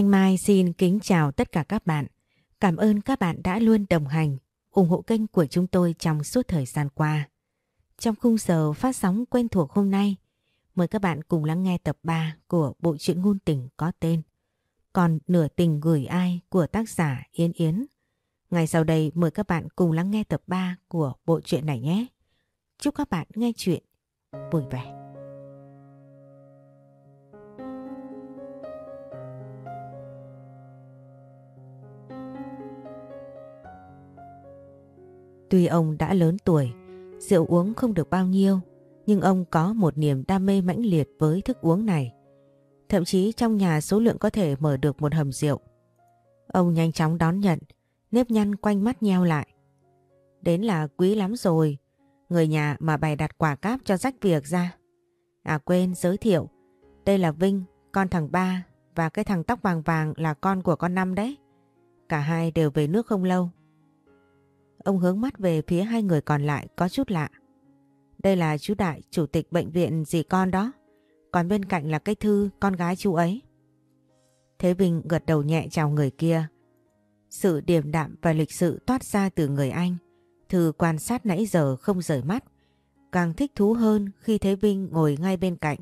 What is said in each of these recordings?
Thanh Mai xin kính chào tất cả các bạn. Cảm ơn các bạn đã luôn đồng hành, ủng hộ kênh của chúng tôi trong suốt thời gian qua. Trong khung giờ phát sóng quen thuộc hôm nay, mời các bạn cùng lắng nghe tập 3 của bộ truyện ngôn tình có tên Còn nửa tình gửi ai của tác giả Yến Yến. Ngay sau đây mời các bạn cùng lắng nghe tập 3 của bộ truyện này nhé. Chúc các bạn nghe chuyện vui vẻ. Tuy ông đã lớn tuổi, rượu uống không được bao nhiêu, nhưng ông có một niềm đam mê mãnh liệt với thức uống này. Thậm chí trong nhà số lượng có thể mở được một hầm rượu. Ông nhanh chóng đón nhận, nếp nhăn quanh mắt nheo lại. Đến là quý lắm rồi, người nhà mà bày đặt quả cáp cho rách việc ra. À quên giới thiệu, đây là Vinh, con thằng ba và cái thằng tóc vàng vàng là con của con năm đấy. Cả hai đều về nước không lâu. Ông hướng mắt về phía hai người còn lại có chút lạ. Đây là chú Đại, chủ tịch bệnh viện dì con đó. Còn bên cạnh là cái Thư, con gái chú ấy. Thế Vinh gật đầu nhẹ chào người kia. Sự điềm đạm và lịch sự toát ra từ người anh. Thư quan sát nãy giờ không rời mắt. Càng thích thú hơn khi Thế Vinh ngồi ngay bên cạnh.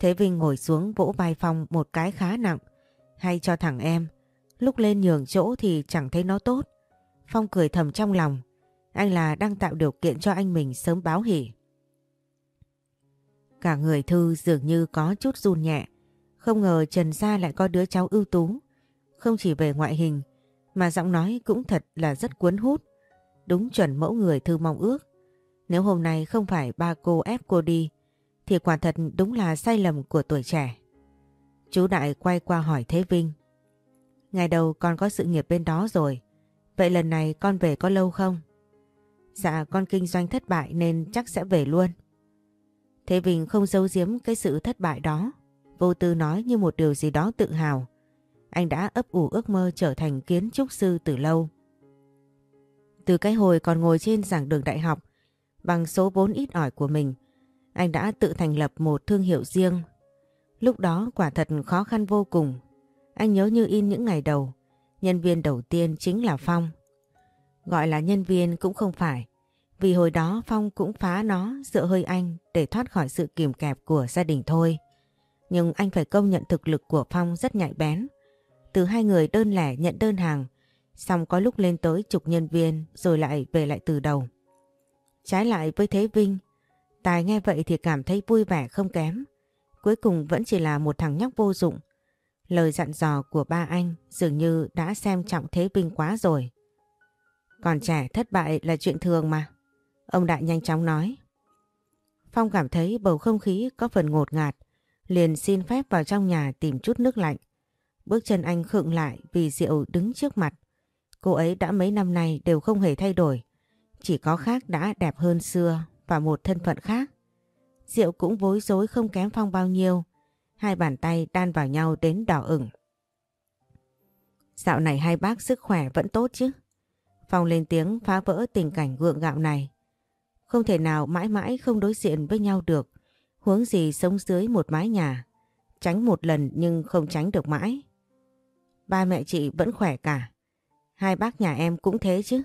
Thế Vinh ngồi xuống vỗ vai Phong một cái khá nặng. Hay cho thằng em. Lúc lên nhường chỗ thì chẳng thấy nó tốt. Phong cười thầm trong lòng. Anh là đang tạo điều kiện cho anh mình sớm báo hỉ. Cả người Thư dường như có chút run nhẹ. Không ngờ Trần Gia lại có đứa cháu ưu tú. Không chỉ về ngoại hình, mà giọng nói cũng thật là rất cuốn hút. Đúng chuẩn mẫu người Thư mong ước. Nếu hôm nay không phải ba cô ép cô đi, thì quả thật đúng là sai lầm của tuổi trẻ. Chú Đại quay qua hỏi Thế Vinh. Ngày đầu con có sự nghiệp bên đó rồi. Vậy lần này con về có lâu không? Dạ con kinh doanh thất bại nên chắc sẽ về luôn. Thế Vinh không giấu giếm cái sự thất bại đó. Vô tư nói như một điều gì đó tự hào. Anh đã ấp ủ ước mơ trở thành kiến trúc sư từ lâu. Từ cái hồi còn ngồi trên giảng đường đại học, bằng số vốn ít ỏi của mình, anh đã tự thành lập một thương hiệu riêng. Lúc đó quả thật khó khăn vô cùng. Anh nhớ như in những ngày đầu, Nhân viên đầu tiên chính là Phong. Gọi là nhân viên cũng không phải, vì hồi đó Phong cũng phá nó dựa hơi anh để thoát khỏi sự kìm kẹp của gia đình thôi. Nhưng anh phải công nhận thực lực của Phong rất nhạy bén. Từ hai người đơn lẻ nhận đơn hàng, xong có lúc lên tới chục nhân viên rồi lại về lại từ đầu. Trái lại với Thế Vinh, Tài nghe vậy thì cảm thấy vui vẻ không kém. Cuối cùng vẫn chỉ là một thằng nhóc vô dụng, Lời dặn dò của ba anh dường như đã xem trọng Thế binh quá rồi. Còn trẻ thất bại là chuyện thường mà. Ông Đại nhanh chóng nói. Phong cảm thấy bầu không khí có phần ngột ngạt, liền xin phép vào trong nhà tìm chút nước lạnh. Bước chân anh khựng lại vì Diệu đứng trước mặt. Cô ấy đã mấy năm nay đều không hề thay đổi, chỉ có khác đã đẹp hơn xưa và một thân phận khác. Diệu cũng bối rối không kém Phong bao nhiêu, Hai bàn tay đan vào nhau đến đỏ ửng. Dạo này hai bác sức khỏe vẫn tốt chứ? Phong lên tiếng phá vỡ tình cảnh gượng gạo này. Không thể nào mãi mãi không đối diện với nhau được. Huống gì sống dưới một mái nhà. Tránh một lần nhưng không tránh được mãi. Ba mẹ chị vẫn khỏe cả. Hai bác nhà em cũng thế chứ.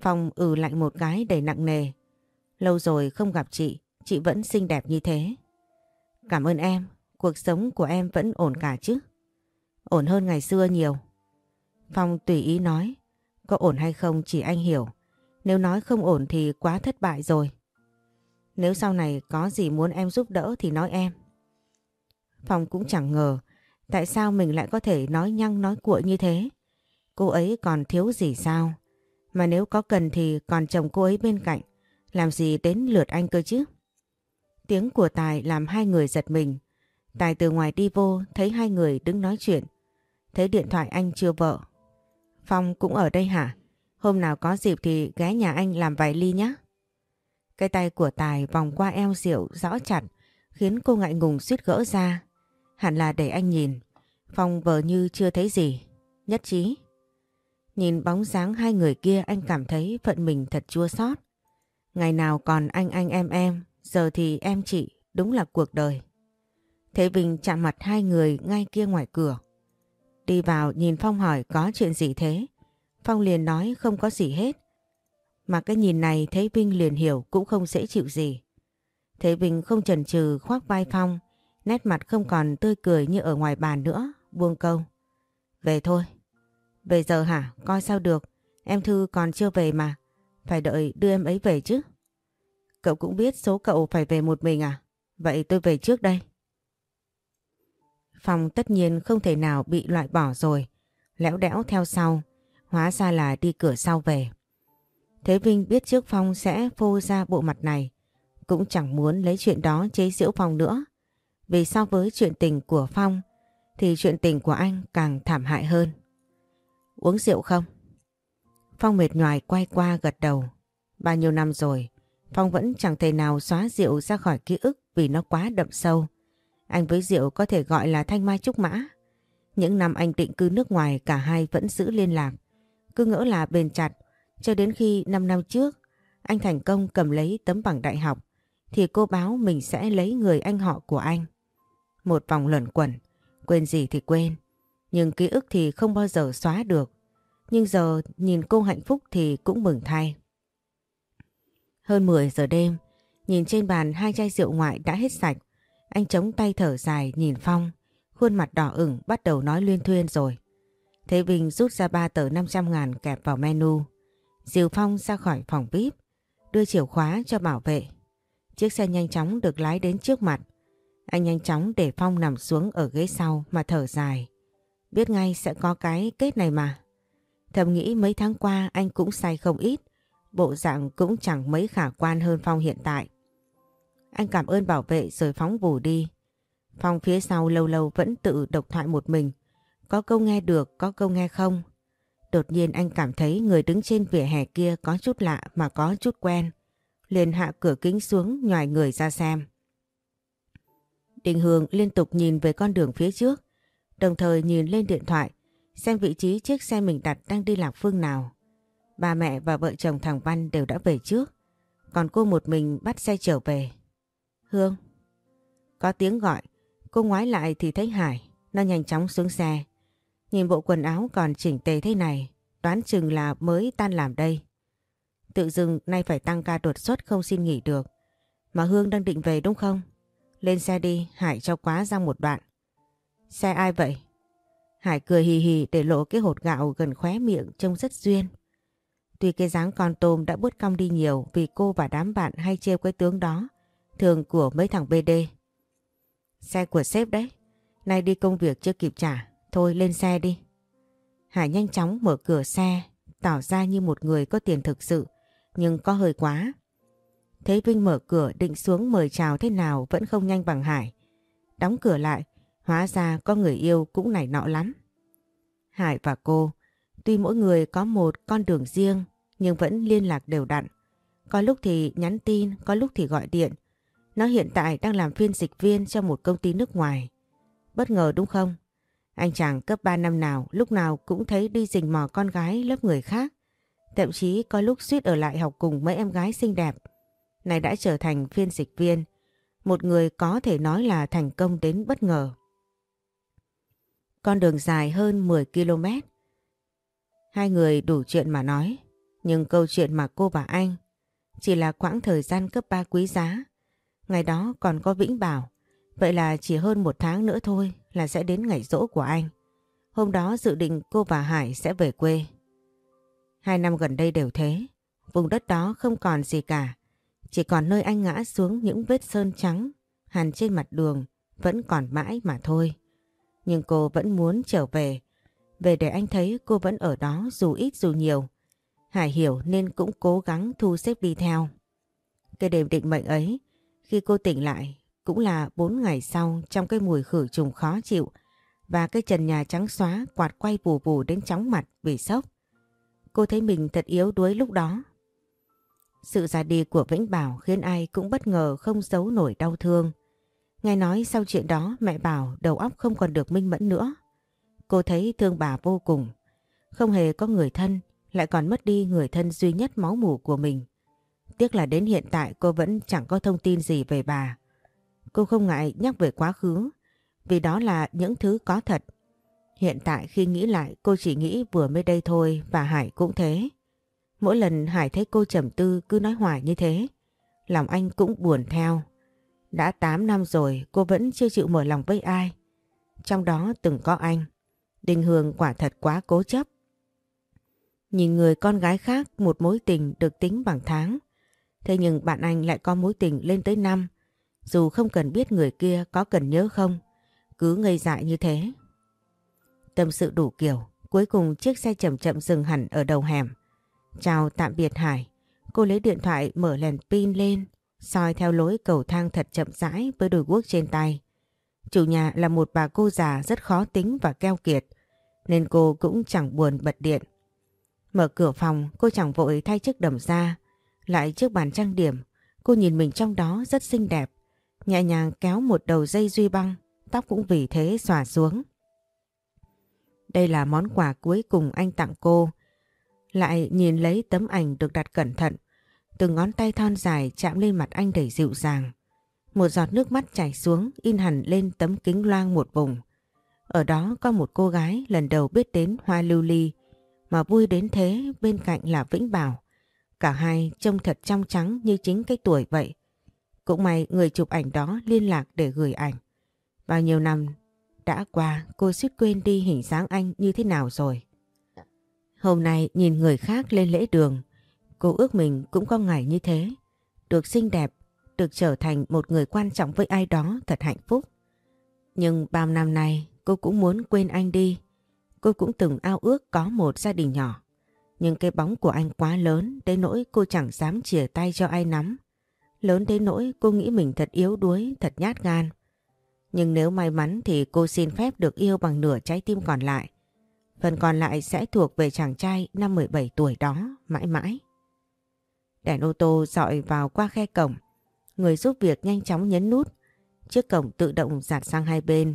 Phong ừ lạnh một cái đầy nặng nề. Lâu rồi không gặp chị, chị vẫn xinh đẹp như thế. Cảm ơn em, cuộc sống của em vẫn ổn cả chứ? Ổn hơn ngày xưa nhiều. Phong tùy ý nói, có ổn hay không chỉ anh hiểu. Nếu nói không ổn thì quá thất bại rồi. Nếu sau này có gì muốn em giúp đỡ thì nói em. Phong cũng chẳng ngờ tại sao mình lại có thể nói nhăng nói cuội như thế. Cô ấy còn thiếu gì sao? Mà nếu có cần thì còn chồng cô ấy bên cạnh. Làm gì đến lượt anh cơ chứ? Tiếng của Tài làm hai người giật mình. Tài từ ngoài đi vô, thấy hai người đứng nói chuyện. Thấy điện thoại anh chưa vợ. Phong cũng ở đây hả? Hôm nào có dịp thì ghé nhà anh làm vài ly nhé. Cái tay của Tài vòng qua eo rượu rõ chặt, khiến cô ngại ngùng suýt gỡ ra. Hẳn là để anh nhìn. Phong vờ như chưa thấy gì. Nhất trí. Nhìn bóng dáng hai người kia, anh cảm thấy phận mình thật chua xót. Ngày nào còn anh anh em em Giờ thì em chị đúng là cuộc đời. Thế Vinh chạm mặt hai người ngay kia ngoài cửa. Đi vào nhìn Phong hỏi có chuyện gì thế? Phong liền nói không có gì hết. Mà cái nhìn này Thế Vinh liền hiểu cũng không dễ chịu gì. Thế Vinh không chần chừ khoác vai Phong, nét mặt không còn tươi cười như ở ngoài bàn nữa, buông câu. Về thôi. Về giờ hả? Coi sao được. Em Thư còn chưa về mà. Phải đợi đưa em ấy về chứ. Cậu cũng biết số cậu phải về một mình à? Vậy tôi về trước đây. Phong tất nhiên không thể nào bị loại bỏ rồi. Lẽo đẽo theo sau. Hóa ra là đi cửa sau về. Thế Vinh biết trước Phong sẽ phô ra bộ mặt này. Cũng chẳng muốn lấy chuyện đó chế giễu Phong nữa. Vì so với chuyện tình của Phong thì chuyện tình của anh càng thảm hại hơn. Uống rượu không? Phong mệt nhoài quay qua gật đầu. Bao nhiêu năm rồi, Phong vẫn chẳng thể nào xóa Diệu ra khỏi ký ức vì nó quá đậm sâu. Anh với Diệu có thể gọi là thanh mai trúc mã. Những năm anh định cư nước ngoài cả hai vẫn giữ liên lạc. Cứ ngỡ là bền chặt, cho đến khi 5 năm trước anh thành công cầm lấy tấm bằng đại học thì cô báo mình sẽ lấy người anh họ của anh. Một vòng luẩn quẩn, quên gì thì quên, nhưng ký ức thì không bao giờ xóa được. Nhưng giờ nhìn cô hạnh phúc thì cũng mừng thay. Hơn 10 giờ đêm, nhìn trên bàn hai chai rượu ngoại đã hết sạch. Anh chống tay thở dài nhìn Phong, khuôn mặt đỏ ửng bắt đầu nói luyên thuyên rồi. Thế Vinh rút ra ba tờ 500 ngàn kẹp vào menu. Diều Phong ra khỏi phòng VIP, đưa chìa khóa cho bảo vệ. Chiếc xe nhanh chóng được lái đến trước mặt. Anh nhanh chóng để Phong nằm xuống ở ghế sau mà thở dài. Biết ngay sẽ có cái kết này mà. Thầm nghĩ mấy tháng qua anh cũng say không ít, bộ dạng cũng chẳng mấy khả quan hơn Phong hiện tại. Anh cảm ơn bảo vệ rồi phóng vù đi. Phong phía sau lâu lâu vẫn tự độc thoại một mình. Có câu nghe được, có câu nghe không. Đột nhiên anh cảm thấy người đứng trên vỉa hè kia có chút lạ mà có chút quen. liền hạ cửa kính xuống nhòi người ra xem. Đình Hương liên tục nhìn về con đường phía trước, đồng thời nhìn lên điện thoại, xem vị trí chiếc xe mình đặt đang đi lạc phương nào. Ba mẹ và vợ chồng thằng Văn đều đã về trước, còn cô một mình bắt xe trở về. Hương. Có tiếng gọi, cô ngoái lại thì thấy Hải, nó nhanh chóng xuống xe. Nhìn bộ quần áo còn chỉnh tề thế này, đoán chừng là mới tan làm đây. Tự dưng nay phải tăng ca đột xuất không xin nghỉ được. Mà Hương đang định về đúng không? Lên xe đi, Hải cho quá ra một đoạn. Xe ai vậy? Hải cười hì hì để lộ cái hột gạo gần khóe miệng trông rất duyên. Tuy cái dáng con tôm đã bớt cong đi nhiều vì cô và đám bạn hay trêu cái tướng đó, thường của mấy thằng BD. Xe của sếp đấy, nay đi công việc chưa kịp trả, thôi lên xe đi. Hải nhanh chóng mở cửa xe, tỏ ra như một người có tiền thực sự, nhưng có hơi quá. Thấy Vinh mở cửa định xuống mời chào thế nào vẫn không nhanh bằng Hải. Đóng cửa lại, hóa ra có người yêu cũng nảy nọ lắm. Hải và cô, tuy mỗi người có một con đường riêng nhưng vẫn liên lạc đều đặn. Có lúc thì nhắn tin, có lúc thì gọi điện. Nó hiện tại đang làm phiên dịch viên cho một công ty nước ngoài. Bất ngờ đúng không? Anh chàng cấp 3 năm nào lúc nào cũng thấy đi rình mò con gái lớp người khác. Thậm chí có lúc suýt ở lại học cùng mấy em gái xinh đẹp này đã trở thành phiên dịch viên, một người có thể nói là thành công đến bất ngờ. Con đường dài hơn 10 km. Hai người đủ chuyện mà nói, nhưng câu chuyện mà cô và anh chỉ là quãng thời gian cấp 3 quý giá. Ngày đó còn có Vĩnh Bảo, vậy là chỉ hơn một tháng nữa thôi là sẽ đến ngày rỗ của anh. Hôm đó dự định cô và Hải sẽ về quê. Hai năm gần đây đều thế, vùng đất đó không còn gì cả. Chỉ còn nơi anh ngã xuống những vết sơn trắng hàn trên mặt đường vẫn còn mãi mà thôi. Nhưng cô vẫn muốn trở về. Về để anh thấy cô vẫn ở đó dù ít dù nhiều. Hải hiểu nên cũng cố gắng thu xếp đi theo. Cái đêm định mệnh ấy, khi cô tỉnh lại, cũng là 4 ngày sau trong cái mùi khử trùng khó chịu và cái trần nhà trắng xóa quạt quay vù vù đến chóng mặt vì sốc. Cô thấy mình thật yếu đuối lúc đó sự ra đi của Vĩnh Bảo khiến ai cũng bất ngờ không giấu nổi đau thương. Nghe nói sau chuyện đó mẹ Bảo đầu óc không còn được minh mẫn nữa. Cô thấy thương bà vô cùng. Không hề có người thân, lại còn mất đi người thân duy nhất máu mủ của mình. Tiếc là đến hiện tại cô vẫn chẳng có thông tin gì về bà. Cô không ngại nhắc về quá khứ, vì đó là những thứ có thật. Hiện tại khi nghĩ lại cô chỉ nghĩ vừa mới đây thôi và Hải cũng thế. Mỗi lần Hải thấy cô trầm tư cứ nói hoài như thế, lòng anh cũng buồn theo. Đã 8 năm rồi cô vẫn chưa chịu mở lòng với ai. Trong đó từng có anh. Đình Hương quả thật quá cố chấp. Nhìn người con gái khác một mối tình được tính bằng tháng. Thế nhưng bạn anh lại có mối tình lên tới năm. Dù không cần biết người kia có cần nhớ không. Cứ ngây dại như thế. Tâm sự đủ kiểu. Cuối cùng chiếc xe chậm chậm dừng hẳn ở đầu hẻm. Chào tạm biệt Hải. Cô lấy điện thoại mở đèn pin lên. soi theo lối cầu thang thật chậm rãi với đôi guốc trên tay. Chủ nhà là một bà cô già rất khó tính và keo kiệt. Nên cô cũng chẳng buồn bật điện. Mở cửa phòng, cô chẳng vội thay chiếc đầm ra. Lại trước bàn trang điểm, cô nhìn mình trong đó rất xinh đẹp. Nhẹ nhàng kéo một đầu dây duy băng, tóc cũng vì thế xòa xuống. Đây là món quà cuối cùng anh tặng cô. Lại nhìn lấy tấm ảnh được đặt cẩn thận. Từng ngón tay thon dài chạm lên mặt anh đầy dịu dàng. Một giọt nước mắt chảy xuống, in hẳn lên tấm kính loang một vùng. Ở đó có một cô gái lần đầu biết đến hoa lưu ly mà vui đến thế bên cạnh là Vĩnh Bảo. Cả hai trông thật trong trắng như chính cái tuổi vậy. Cũng may người chụp ảnh đó liên lạc để gửi ảnh. Bao nhiêu năm đã qua cô suýt quên đi hình dáng anh như thế nào rồi. Hôm nay nhìn người khác lên lễ đường, cô ước mình cũng có ngày như thế. Được xinh đẹp, được trở thành một người quan trọng với ai đó thật hạnh phúc. Nhưng bao năm nay cô cũng muốn quên anh đi. Cô cũng từng ao ước có một gia đình nhỏ. Nhưng cái bóng của anh quá lớn đến nỗi cô chẳng dám chìa tay cho ai nắm. Lớn đến nỗi cô nghĩ mình thật yếu đuối, thật nhát gan. Nhưng nếu may mắn thì cô xin phép được yêu bằng nửa trái tim còn lại. Phần còn lại sẽ thuộc về chàng trai năm 17 tuổi đó mãi mãi. Đèn ô tô dọi vào qua khe cổng. Người giúp việc nhanh chóng nhấn nút. Chiếc cổng tự động giạt sang hai bên.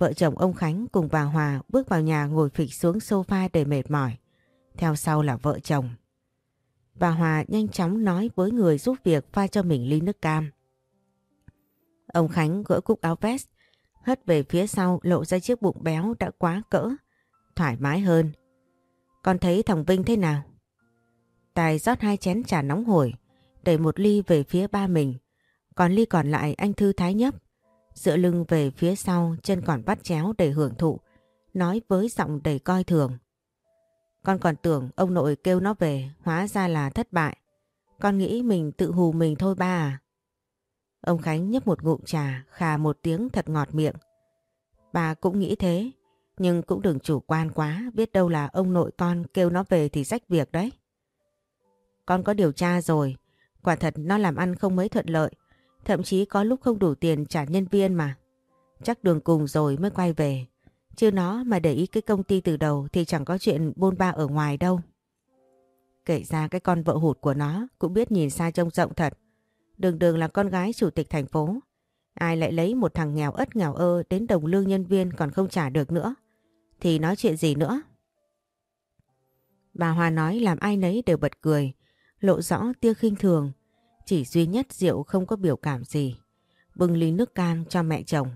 Vợ chồng ông Khánh cùng bà Hòa bước vào nhà ngồi phịch xuống sofa để mệt mỏi. Theo sau là vợ chồng. Bà Hòa nhanh chóng nói với người giúp việc pha cho mình ly nước cam. Ông Khánh gỡ cúc áo vest, hất về phía sau lộ ra chiếc bụng béo đã quá cỡ, thoải mái hơn. Con thấy thằng Vinh thế nào? Tài rót hai chén trà nóng hổi, đẩy một ly về phía ba mình, còn ly còn lại anh Thư Thái nhấp. Dựa lưng về phía sau, chân còn bắt chéo để hưởng thụ, nói với giọng đầy coi thường. Con còn tưởng ông nội kêu nó về, hóa ra là thất bại. Con nghĩ mình tự hù mình thôi ba à. Ông Khánh nhấp một ngụm trà, khà một tiếng thật ngọt miệng. Bà cũng nghĩ thế, nhưng cũng đừng chủ quan quá, biết đâu là ông nội con kêu nó về thì rách việc đấy. Con có điều tra rồi, quả thật nó làm ăn không mấy thuận lợi, thậm chí có lúc không đủ tiền trả nhân viên mà. Chắc đường cùng rồi mới quay về, chứ nó mà để ý cái công ty từ đầu thì chẳng có chuyện bôn ba ở ngoài đâu. Kể ra cái con vợ hụt của nó cũng biết nhìn xa trông rộng thật. Đường đường là con gái chủ tịch thành phố. Ai lại lấy một thằng nghèo ất nghèo ơ đến đồng lương nhân viên còn không trả được nữa. Thì nói chuyện gì nữa? Bà Hòa nói làm ai nấy đều bật cười, lộ rõ tia khinh thường. Chỉ duy nhất Diệu không có biểu cảm gì. Bưng ly nước cam cho mẹ chồng.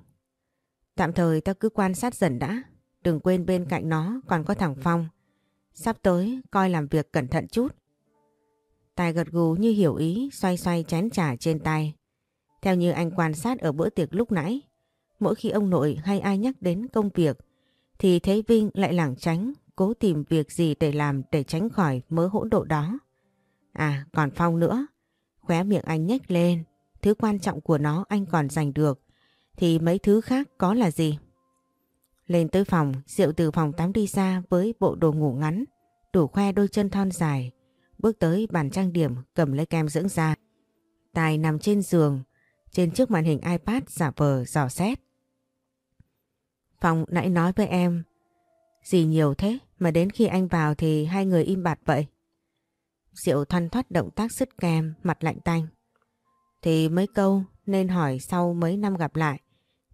Tạm thời ta cứ quan sát dần đã. Đừng quên bên cạnh nó còn có thằng Phong. Sắp tới coi làm việc cẩn thận chút. Tài gật gù như hiểu ý xoay xoay chén trà trên tay. Theo như anh quan sát ở bữa tiệc lúc nãy, mỗi khi ông nội hay ai nhắc đến công việc thì thấy Vinh lại lảng tránh, cố tìm việc gì để làm để tránh khỏi mớ hỗn độ đó. À còn Phong nữa, khóe miệng anh nhếch lên, thứ quan trọng của nó anh còn giành được, thì mấy thứ khác có là gì? Lên tới phòng, Diệu từ phòng tắm đi ra với bộ đồ ngủ ngắn, đủ khoe đôi chân thon dài, bước tới bàn trang điểm cầm lấy kem dưỡng da. Tài nằm trên giường, trên chiếc màn hình iPad giả vờ dò xét. phòng nãy nói với em, gì nhiều thế mà đến khi anh vào thì hai người im bặt vậy. Diệu thoăn thoát động tác sứt kem, mặt lạnh tanh. Thì mấy câu nên hỏi sau mấy năm gặp lại,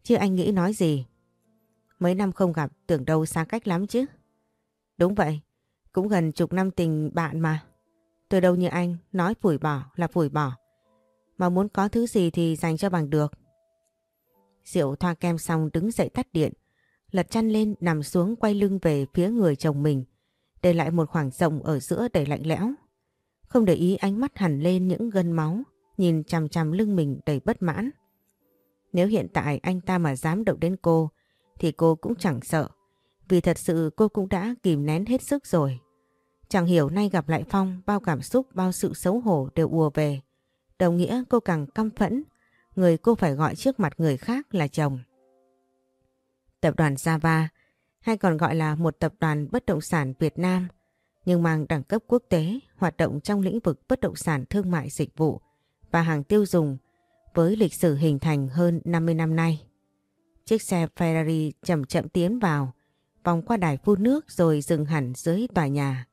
chứ anh nghĩ nói gì. Mấy năm không gặp tưởng đâu xa cách lắm chứ. Đúng vậy, cũng gần chục năm tình bạn mà. Tôi đâu như anh, nói phủi bỏ là phủi bỏ. Mà muốn có thứ gì thì dành cho bằng được. Diệu thoa kem xong đứng dậy tắt điện. lật chăn lên nằm xuống quay lưng về phía người chồng mình, để lại một khoảng rộng ở giữa để lạnh lẽo. Không để ý ánh mắt hẳn lên những gân máu, nhìn chằm chằm lưng mình đầy bất mãn. Nếu hiện tại anh ta mà dám động đến cô, thì cô cũng chẳng sợ. Vì thật sự cô cũng đã kìm nén hết sức rồi. Chẳng hiểu nay gặp lại Phong bao cảm xúc bao sự xấu hổ đều ùa về. Đồng nghĩa cô càng căm phẫn, người cô phải gọi trước mặt người khác là chồng. Tập đoàn Java hay còn gọi là một tập đoàn bất động sản Việt Nam nhưng mang đẳng cấp quốc tế hoạt động trong lĩnh vực bất động sản thương mại dịch vụ và hàng tiêu dùng với lịch sử hình thành hơn 50 năm nay. Chiếc xe Ferrari chậm chậm tiến vào, vòng qua đài phun nước rồi dừng hẳn dưới tòa nhà.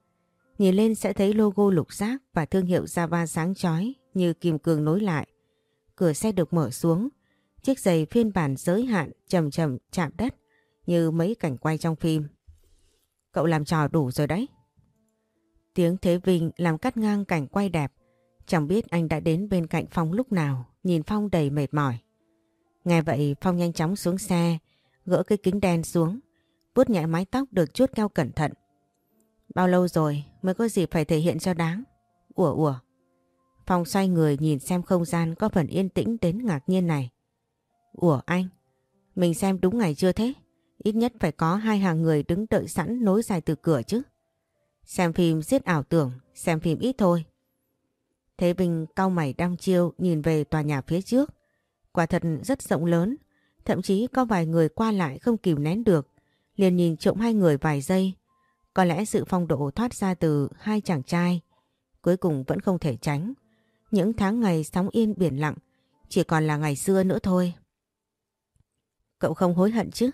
Nhìn lên sẽ thấy logo lục giác và thương hiệu Java sáng chói như kim cương nối lại. Cửa xe được mở xuống, chiếc giày phiên bản giới hạn chậm chậm chạm đất như mấy cảnh quay trong phim. Cậu làm trò đủ rồi đấy. Tiếng Thế Vinh làm cắt ngang cảnh quay đẹp. Chẳng biết anh đã đến bên cạnh Phong lúc nào, nhìn Phong đầy mệt mỏi. Nghe vậy Phong nhanh chóng xuống xe, gỡ cái kính đen xuống, vuốt nhẹ mái tóc được chuốt keo cẩn thận. Bao lâu rồi mới có gì phải thể hiện cho đáng? Ủa ủa. Phong xoay người nhìn xem không gian có phần yên tĩnh đến ngạc nhiên này. Ủa anh, mình xem đúng ngày chưa thế? Ít nhất phải có hai hàng người đứng đợi sẵn nối dài từ cửa chứ. Xem phim giết ảo tưởng, xem phim ít thôi. Thế Vinh cau mày đăm chiêu nhìn về tòa nhà phía trước. Quả thật rất rộng lớn, thậm chí có vài người qua lại không kìm nén được. Liền nhìn trộm hai người vài giây. Có lẽ sự phong độ thoát ra từ hai chàng trai. Cuối cùng vẫn không thể tránh. Những tháng ngày sóng yên biển lặng chỉ còn là ngày xưa nữa thôi. Cậu không hối hận chứ?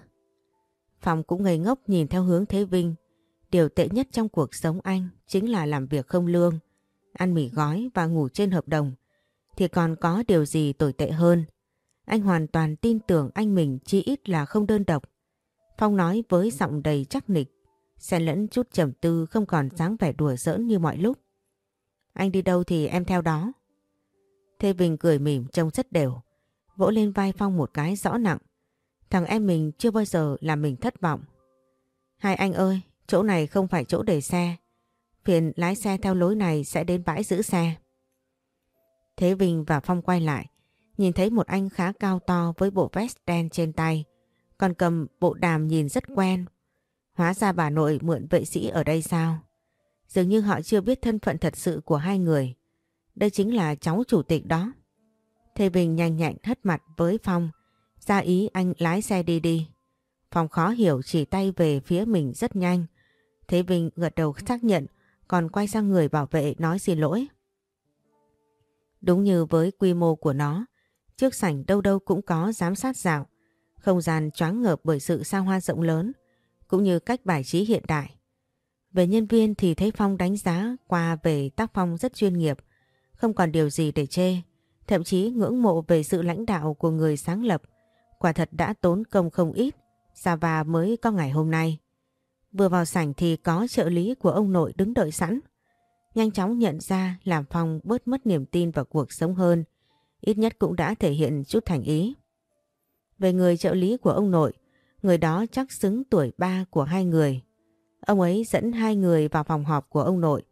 Phòng cũng ngây ngốc nhìn theo hướng Thế Vinh. Điều tệ nhất trong cuộc sống anh chính là làm việc không lương, ăn mì gói và ngủ trên hợp đồng. Thì còn có điều gì tồi tệ hơn? Anh hoàn toàn tin tưởng anh mình chỉ ít là không đơn độc. Phong nói với giọng đầy chắc nịch, xen lẫn chút trầm tư không còn dáng vẻ đùa giỡn như mọi lúc. Anh đi đâu thì em theo đó. Thế Vinh cười mỉm trông rất đều, vỗ lên vai Phong một cái rõ nặng. Thằng em mình chưa bao giờ làm mình thất vọng. Hai anh ơi, chỗ này không phải chỗ để xe. Phiền lái xe theo lối này sẽ đến bãi giữ xe. Thế Vinh và Phong quay lại, nhìn thấy một anh khá cao to với bộ vest đen trên tay, còn cầm bộ đàm nhìn rất quen. Hóa ra bà nội mượn vệ sĩ ở đây sao? Dường như họ chưa biết thân phận thật sự của hai người. Đây chính là cháu chủ tịch đó. Thế Vinh nhanh nhạnh hất mặt với Phong, ra ý anh lái xe đi đi. Phong khó hiểu chỉ tay về phía mình rất nhanh. Thế Vinh gật đầu xác nhận còn quay sang người bảo vệ nói xin lỗi. Đúng như với quy mô của nó, trước sảnh đâu đâu cũng có giám sát dạo, không gian choáng ngợp bởi sự xa hoa rộng lớn, cũng như cách bài trí hiện đại. Về nhân viên thì thấy Phong đánh giá qua về tác phong rất chuyên nghiệp, không còn điều gì để chê, thậm chí ngưỡng mộ về sự lãnh đạo của người sáng lập. Quả thật đã tốn công không ít, Dạ Java mới có ngày hôm nay. Vừa vào sảnh thì có trợ lý của ông nội đứng đợi sẵn. Nhanh chóng nhận ra làm Phong bớt mất niềm tin vào cuộc sống hơn. Ít nhất cũng đã thể hiện chút thành ý. Về người trợ lý của ông nội, người đó chắc xứng tuổi ba của hai người. Ông ấy dẫn hai người vào phòng họp của ông nội.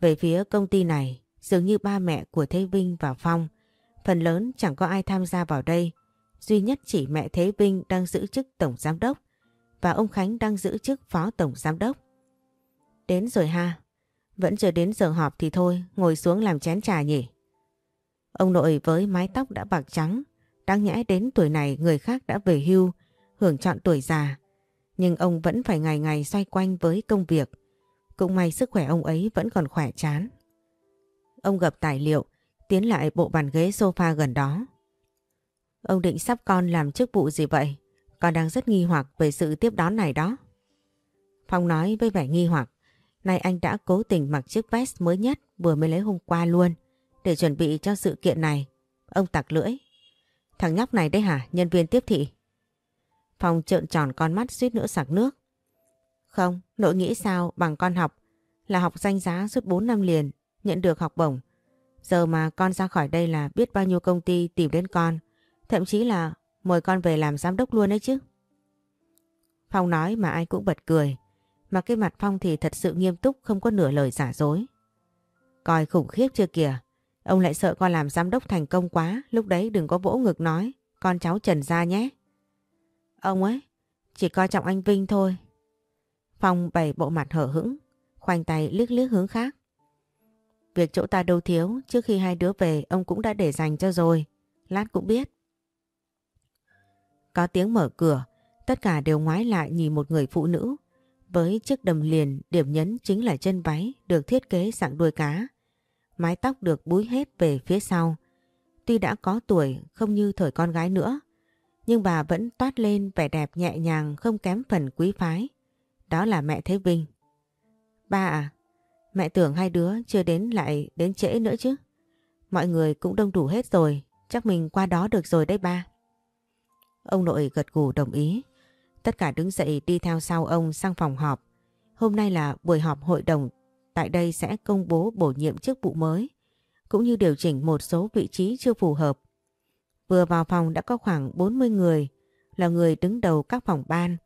Về phía công ty này, dường như ba mẹ của Thế Vinh và Phong, phần lớn chẳng có ai tham gia vào đây. Duy nhất chỉ mẹ Thế Vinh đang giữ chức tổng giám đốc và ông Khánh đang giữ chức phó tổng giám đốc. Đến rồi ha, vẫn chưa đến giờ họp thì thôi, ngồi xuống làm chén trà nhỉ. Ông nội với mái tóc đã bạc trắng, đáng nhẽ đến tuổi này người khác đã về hưu, hưởng chọn tuổi già. Nhưng ông vẫn phải ngày ngày xoay quanh với công việc. Cũng may sức khỏe ông ấy vẫn còn khỏe chán. Ông gặp tài liệu, tiến lại bộ bàn ghế sofa gần đó. Ông định sắp con làm chức vụ gì vậy? Con đang rất nghi hoặc về sự tiếp đón này đó. Phong nói với vẻ nghi hoặc. Nay anh đã cố tình mặc chiếc vest mới nhất vừa mới lấy hôm qua luôn để chuẩn bị cho sự kiện này. Ông tặc lưỡi. Thằng nhóc này đấy hả? Nhân viên tiếp thị. Phong trợn tròn con mắt suýt nữa sặc nước. Không, nội nghĩ sao bằng con học là học danh giá suốt 4 năm liền, nhận được học bổng. Giờ mà con ra khỏi đây là biết bao nhiêu công ty tìm đến con, thậm chí là mời con về làm giám đốc luôn đấy chứ. Phong nói mà ai cũng bật cười. Mà cái mặt Phong thì thật sự nghiêm túc không có nửa lời giả dối. Coi khủng khiếp chưa kìa. Ông lại sợ con làm giám đốc thành công quá. Lúc đấy đừng có vỗ ngực nói. Con cháu Trần ra nhé. Ông ấy, chỉ coi trọng anh Vinh thôi. Phong bày bộ mặt hở hững, khoanh tay liếc liếc hướng khác. Việc chỗ ta đâu thiếu, trước khi hai đứa về ông cũng đã để dành cho rồi. Lát cũng biết. Có tiếng mở cửa, tất cả đều ngoái lại nhìn một người phụ nữ. Với chiếc đầm liền, điểm nhấn chính là chân váy được thiết kế dạng đuôi cá. Mái tóc được búi hết về phía sau. Tuy đã có tuổi, không như thời con gái nữa, nhưng bà vẫn toát lên vẻ đẹp nhẹ nhàng không kém phần quý phái. Đó là mẹ Thế Vinh. Ba à, mẹ tưởng hai đứa chưa đến lại đến trễ nữa chứ. Mọi người cũng đông đủ hết rồi, chắc mình qua đó được rồi đấy ba. Ông nội gật gù đồng ý. Tất cả đứng dậy đi theo sau ông sang phòng họp. Hôm nay là buổi họp hội đồng, tại đây sẽ công bố bổ nhiệm chức vụ mới, cũng như điều chỉnh một số vị trí chưa phù hợp. Vừa vào phòng đã có khoảng 40 người là người đứng đầu các phòng ban,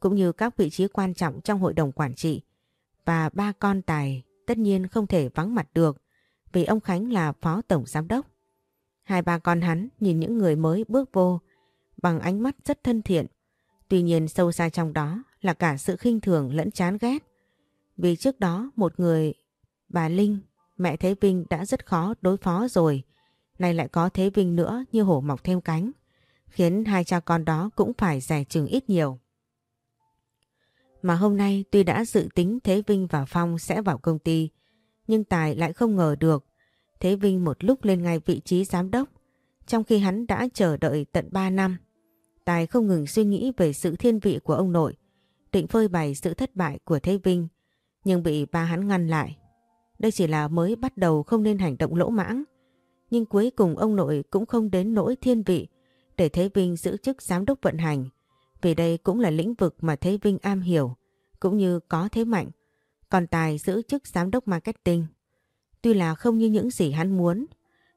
cũng như các vị trí quan trọng trong hội đồng quản trị. Và ba con tài tất nhiên không thể vắng mặt được vì ông Khánh là phó tổng giám đốc. Hai ba con hắn nhìn những người mới bước vô bằng ánh mắt rất thân thiện. Tuy nhiên sâu xa trong đó là cả sự khinh thường lẫn chán ghét. Vì trước đó một người, bà Linh, mẹ Thế Vinh đã rất khó đối phó rồi. Nay lại có Thế Vinh nữa như hổ mọc thêm cánh. Khiến hai cha con đó cũng phải rẻ chừng ít nhiều. Mà hôm nay tuy đã dự tính Thế Vinh và Phong sẽ vào công ty, nhưng Tài lại không ngờ được Thế Vinh một lúc lên ngay vị trí giám đốc, trong khi hắn đã chờ đợi tận 3 năm. Tài không ngừng suy nghĩ về sự thiên vị của ông nội, định phơi bày sự thất bại của Thế Vinh, nhưng bị ba hắn ngăn lại. Đây chỉ là mới bắt đầu không nên hành động lỗ mãng, nhưng cuối cùng ông nội cũng không đến nỗi thiên vị để Thế Vinh giữ chức giám đốc vận hành, vì đây cũng là lĩnh vực mà Thế Vinh am hiểu, cũng như có thế mạnh, còn Tài giữ chức giám đốc marketing. Tuy là không như những gì hắn muốn,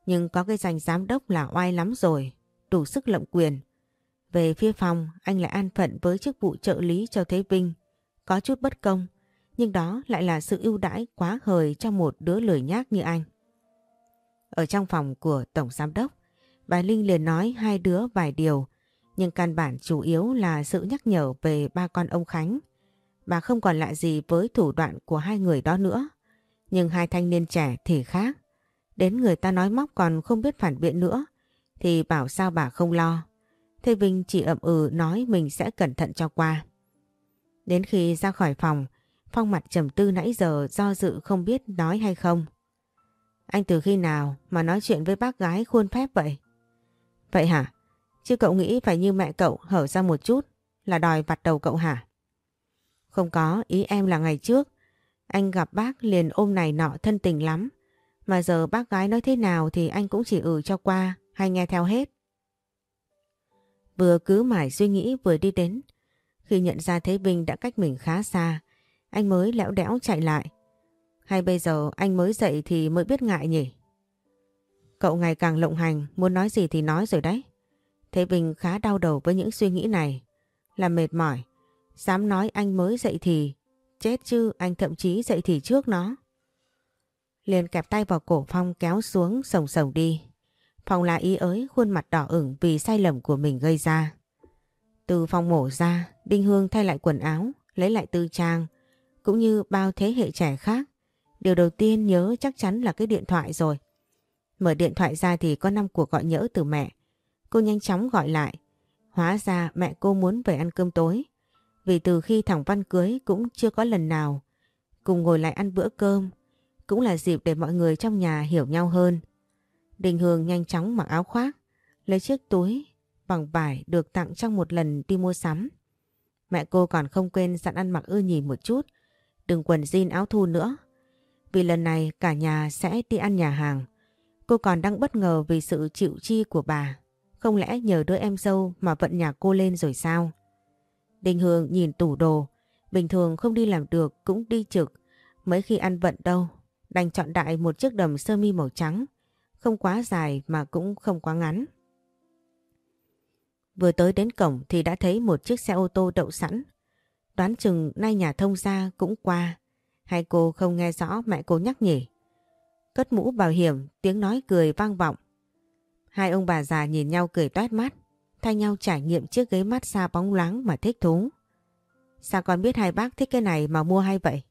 nhưng có cái danh giám đốc là oai lắm rồi, đủ sức lộng quyền. Về phía phòng, anh lại an phận với chức vụ trợ lý cho Thế Vinh. Có chút bất công, nhưng đó lại là sự ưu đãi quá hời cho một đứa lười nhác như anh. Ở trong phòng của Tổng Giám Đốc, bà Linh liền nói hai đứa vài điều, nhưng căn bản chủ yếu là sự nhắc nhở về ba con ông Khánh. Bà không còn lại gì với thủ đoạn của hai người đó nữa. Nhưng hai thanh niên trẻ thì khác. Đến người ta nói móc còn không biết phản biện nữa, thì bảo sao bà không lo. Thế Vinh chỉ ậm ừ nói mình sẽ cẩn thận cho qua. Đến khi ra khỏi phòng, Phong mặt trầm tư nãy giờ do dự không biết nói hay không. Anh từ khi nào mà nói chuyện với bác gái khuôn phép vậy? Vậy hả? Chứ cậu nghĩ phải như mẹ cậu hở ra một chút là đòi vặt đầu cậu hả? Không có, ý em là ngày trước. Anh gặp bác liền ôm này nọ thân tình lắm. Mà giờ bác gái nói thế nào thì anh cũng chỉ ừ cho qua hay nghe theo hết. Vừa cứ mải suy nghĩ vừa đi đến. Khi nhận ra Thế Vinh đã cách mình khá xa, anh mới lẽo đẽo chạy lại. Hay bây giờ anh mới dậy thì mới biết ngại nhỉ? Cậu ngày càng lộng hành, muốn nói gì thì nói rồi đấy. Thế Vinh khá đau đầu với những suy nghĩ này. Là mệt mỏi. Dám nói anh mới dậy thì. Chết chứ anh thậm chí dậy thì trước nó. Liền kẹp tay vào cổ Phong kéo xuống sồng sồng đi. Phong La ý ới khuôn mặt đỏ ửng vì sai lầm của mình gây ra. Từ phòng mổ ra, Đinh Hương thay lại quần áo, lấy lại tư trang, cũng như bao thế hệ trẻ khác. Điều đầu tiên nhớ chắc chắn là cái điện thoại rồi. Mở điện thoại ra thì có năm cuộc gọi nhỡ từ mẹ. Cô nhanh chóng gọi lại. Hóa ra mẹ cô muốn về ăn cơm tối. Vì từ khi thằng Văn cưới cũng chưa có lần nào cùng ngồi lại ăn bữa cơm. Cũng là dịp để mọi người trong nhà hiểu nhau hơn. Đình Hương nhanh chóng mặc áo khoác, lấy chiếc túi bằng vải được tặng trong một lần đi mua sắm. Mẹ cô còn không quên dặn ăn mặc ưa nhì một chút, đừng quần jean áo thu nữa. Vì lần này cả nhà sẽ đi ăn nhà hàng. Cô còn đang bất ngờ vì sự chịu chi của bà. Không lẽ nhờ đứa em dâu mà vận nhà cô lên rồi sao? Đình Hương nhìn tủ đồ, bình thường không đi làm được cũng đi trực. Mấy khi ăn vận đâu, đành chọn đại một chiếc đầm sơ mi màu trắng không quá dài mà cũng không quá ngắn. Vừa tới đến cổng thì đã thấy một chiếc xe ô tô đậu sẵn. Đoán chừng nay nhà thông gia cũng qua. Hay cô không nghe rõ mẹ cô nhắc nhỉ? Cất mũ bảo hiểm, tiếng nói cười vang vọng. Hai ông bà già nhìn nhau cười toét mắt, thay nhau trải nghiệm chiếc ghế mát xa bóng loáng mà thích thú. Sao con biết hai bác thích cái này mà mua hay vậy?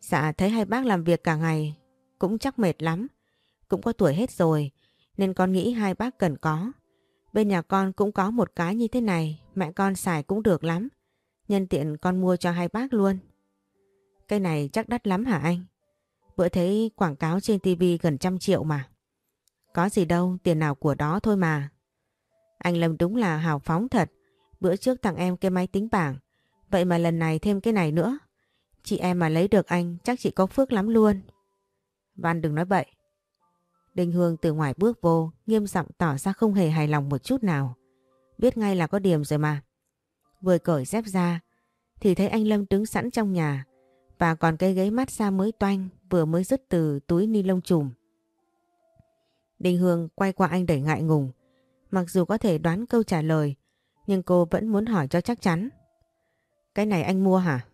Dạ thấy hai bác làm việc cả ngày cũng chắc mệt lắm. Cũng có tuổi hết rồi nên con nghĩ hai bác cần có. Bên nhà con cũng có một cái như thế này mẹ con xài cũng được lắm. Nhân tiện con mua cho hai bác luôn. Cái này chắc đắt lắm hả anh? Bữa thấy quảng cáo trên tivi gần trăm triệu mà. Có gì đâu, tiền nào của đó thôi mà. Anh Lâm đúng là hào phóng thật. Bữa trước tặng em cái máy tính bảng. Vậy mà lần này thêm cái này nữa. Chị em mà lấy được anh chắc chị có phước lắm luôn. Văn đừng nói bậy. Đinh Hương từ ngoài bước vô, nghiêm giọng tỏ ra không hề hài lòng một chút nào. Biết ngay là có điểm rồi mà. Vừa cởi dép ra, thì thấy anh Lâm đứng sẵn trong nhà và còn cái ghế mát xa mới toanh vừa mới dứt từ túi ni lông chùm. Đinh Hương quay qua anh đẩy ngại ngùng. Mặc dù có thể đoán câu trả lời, nhưng cô vẫn muốn hỏi cho chắc chắn. Cái này anh mua hả?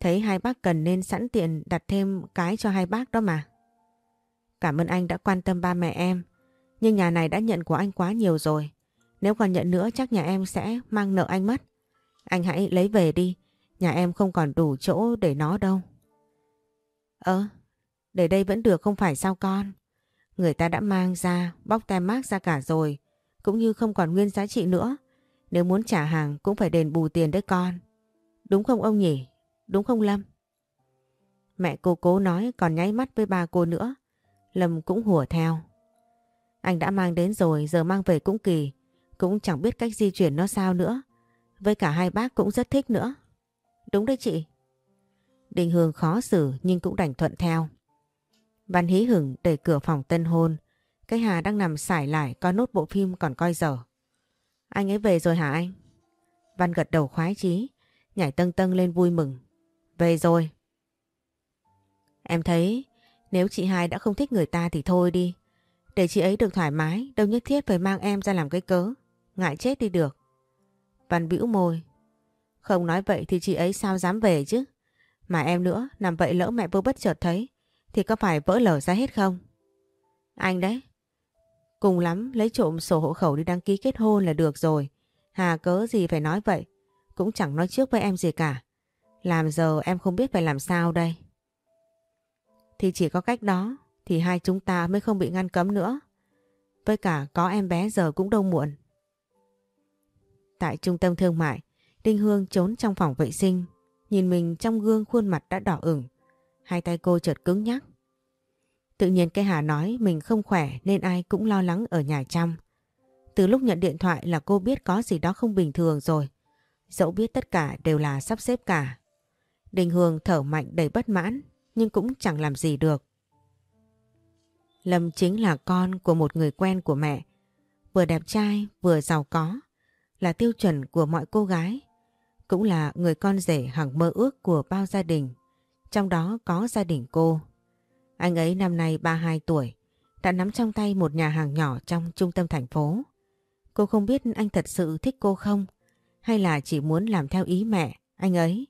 Thấy hai bác cần nên sẵn tiện đặt thêm cái cho hai bác đó mà. Cảm ơn anh đã quan tâm ba mẹ em. Nhưng nhà này đã nhận của anh quá nhiều rồi. Nếu còn nhận nữa chắc nhà em sẽ mang nợ anh mất. Anh hãy lấy về đi. Nhà em không còn đủ chỗ để nó đâu. Ơ, để đây vẫn được không phải sao con? Người ta đã mang ra, bóc tem mác ra cả rồi. Cũng như không còn nguyên giá trị nữa. Nếu muốn trả hàng cũng phải đền bù tiền đấy con. Đúng không ông nhỉ? Đúng không Lâm? Mẹ cô cố nói còn nháy mắt với ba cô nữa. Lâm cũng hùa theo. Anh đã mang đến rồi giờ mang về cũng kỳ. Cũng chẳng biết cách di chuyển nó sao nữa. Với cả hai bác cũng rất thích nữa. Đúng đấy chị. Đình Hương khó xử nhưng cũng đành thuận theo. Văn hí hửng đẩy cửa phòng tân hôn. Cái Hà đang nằm sải lại coi nốt bộ phim còn coi dở. Anh ấy về rồi hả anh? Văn gật đầu khoái chí, nhảy tâng tâng lên vui mừng. Về rồi. Em thấy nếu chị hai đã không thích người ta thì thôi đi. Để chị ấy được thoải mái, đâu nhất thiết phải mang em ra làm cái cớ. Ngại chết đi được. Văn bĩu môi. Không nói vậy thì chị ấy sao dám về chứ? Mà em nữa, nằm vậy lỡ mẹ vô bất chợt thấy, thì có phải vỡ lở ra hết không? Anh đấy. Cùng lắm lấy trộm sổ hộ khẩu đi đăng ký kết hôn là được rồi. Hà cớ gì phải nói vậy. Cũng chẳng nói trước với em gì cả. Làm giờ em không biết phải làm sao đây. Thì chỉ có cách đó thì hai chúng ta mới không bị ngăn cấm nữa. Với cả có em bé giờ cũng đâu muộn. Tại trung tâm thương mại, Đinh Hương trốn trong phòng vệ sinh, nhìn mình trong gương khuôn mặt đã đỏ ửng. Hai tay cô chợt cứng nhắc. Tự nhiên cái Hà nói mình không khỏe nên ai cũng lo lắng ở nhà chăm. Từ lúc nhận điện thoại là cô biết có gì đó không bình thường rồi. Dẫu biết tất cả đều là sắp xếp cả. Đình Hương thở mạnh đầy bất mãn nhưng cũng chẳng làm gì được. Lâm chính là con của một người quen của mẹ. Vừa đẹp trai vừa giàu có. Là tiêu chuẩn của mọi cô gái. Cũng là người con rể hằng mơ ước của bao gia đình. Trong đó có gia đình cô. Anh ấy năm nay 32 tuổi. Đã nắm trong tay một nhà hàng nhỏ trong trung tâm thành phố. Cô không biết anh thật sự thích cô không? Hay là chỉ muốn làm theo ý mẹ, anh ấy?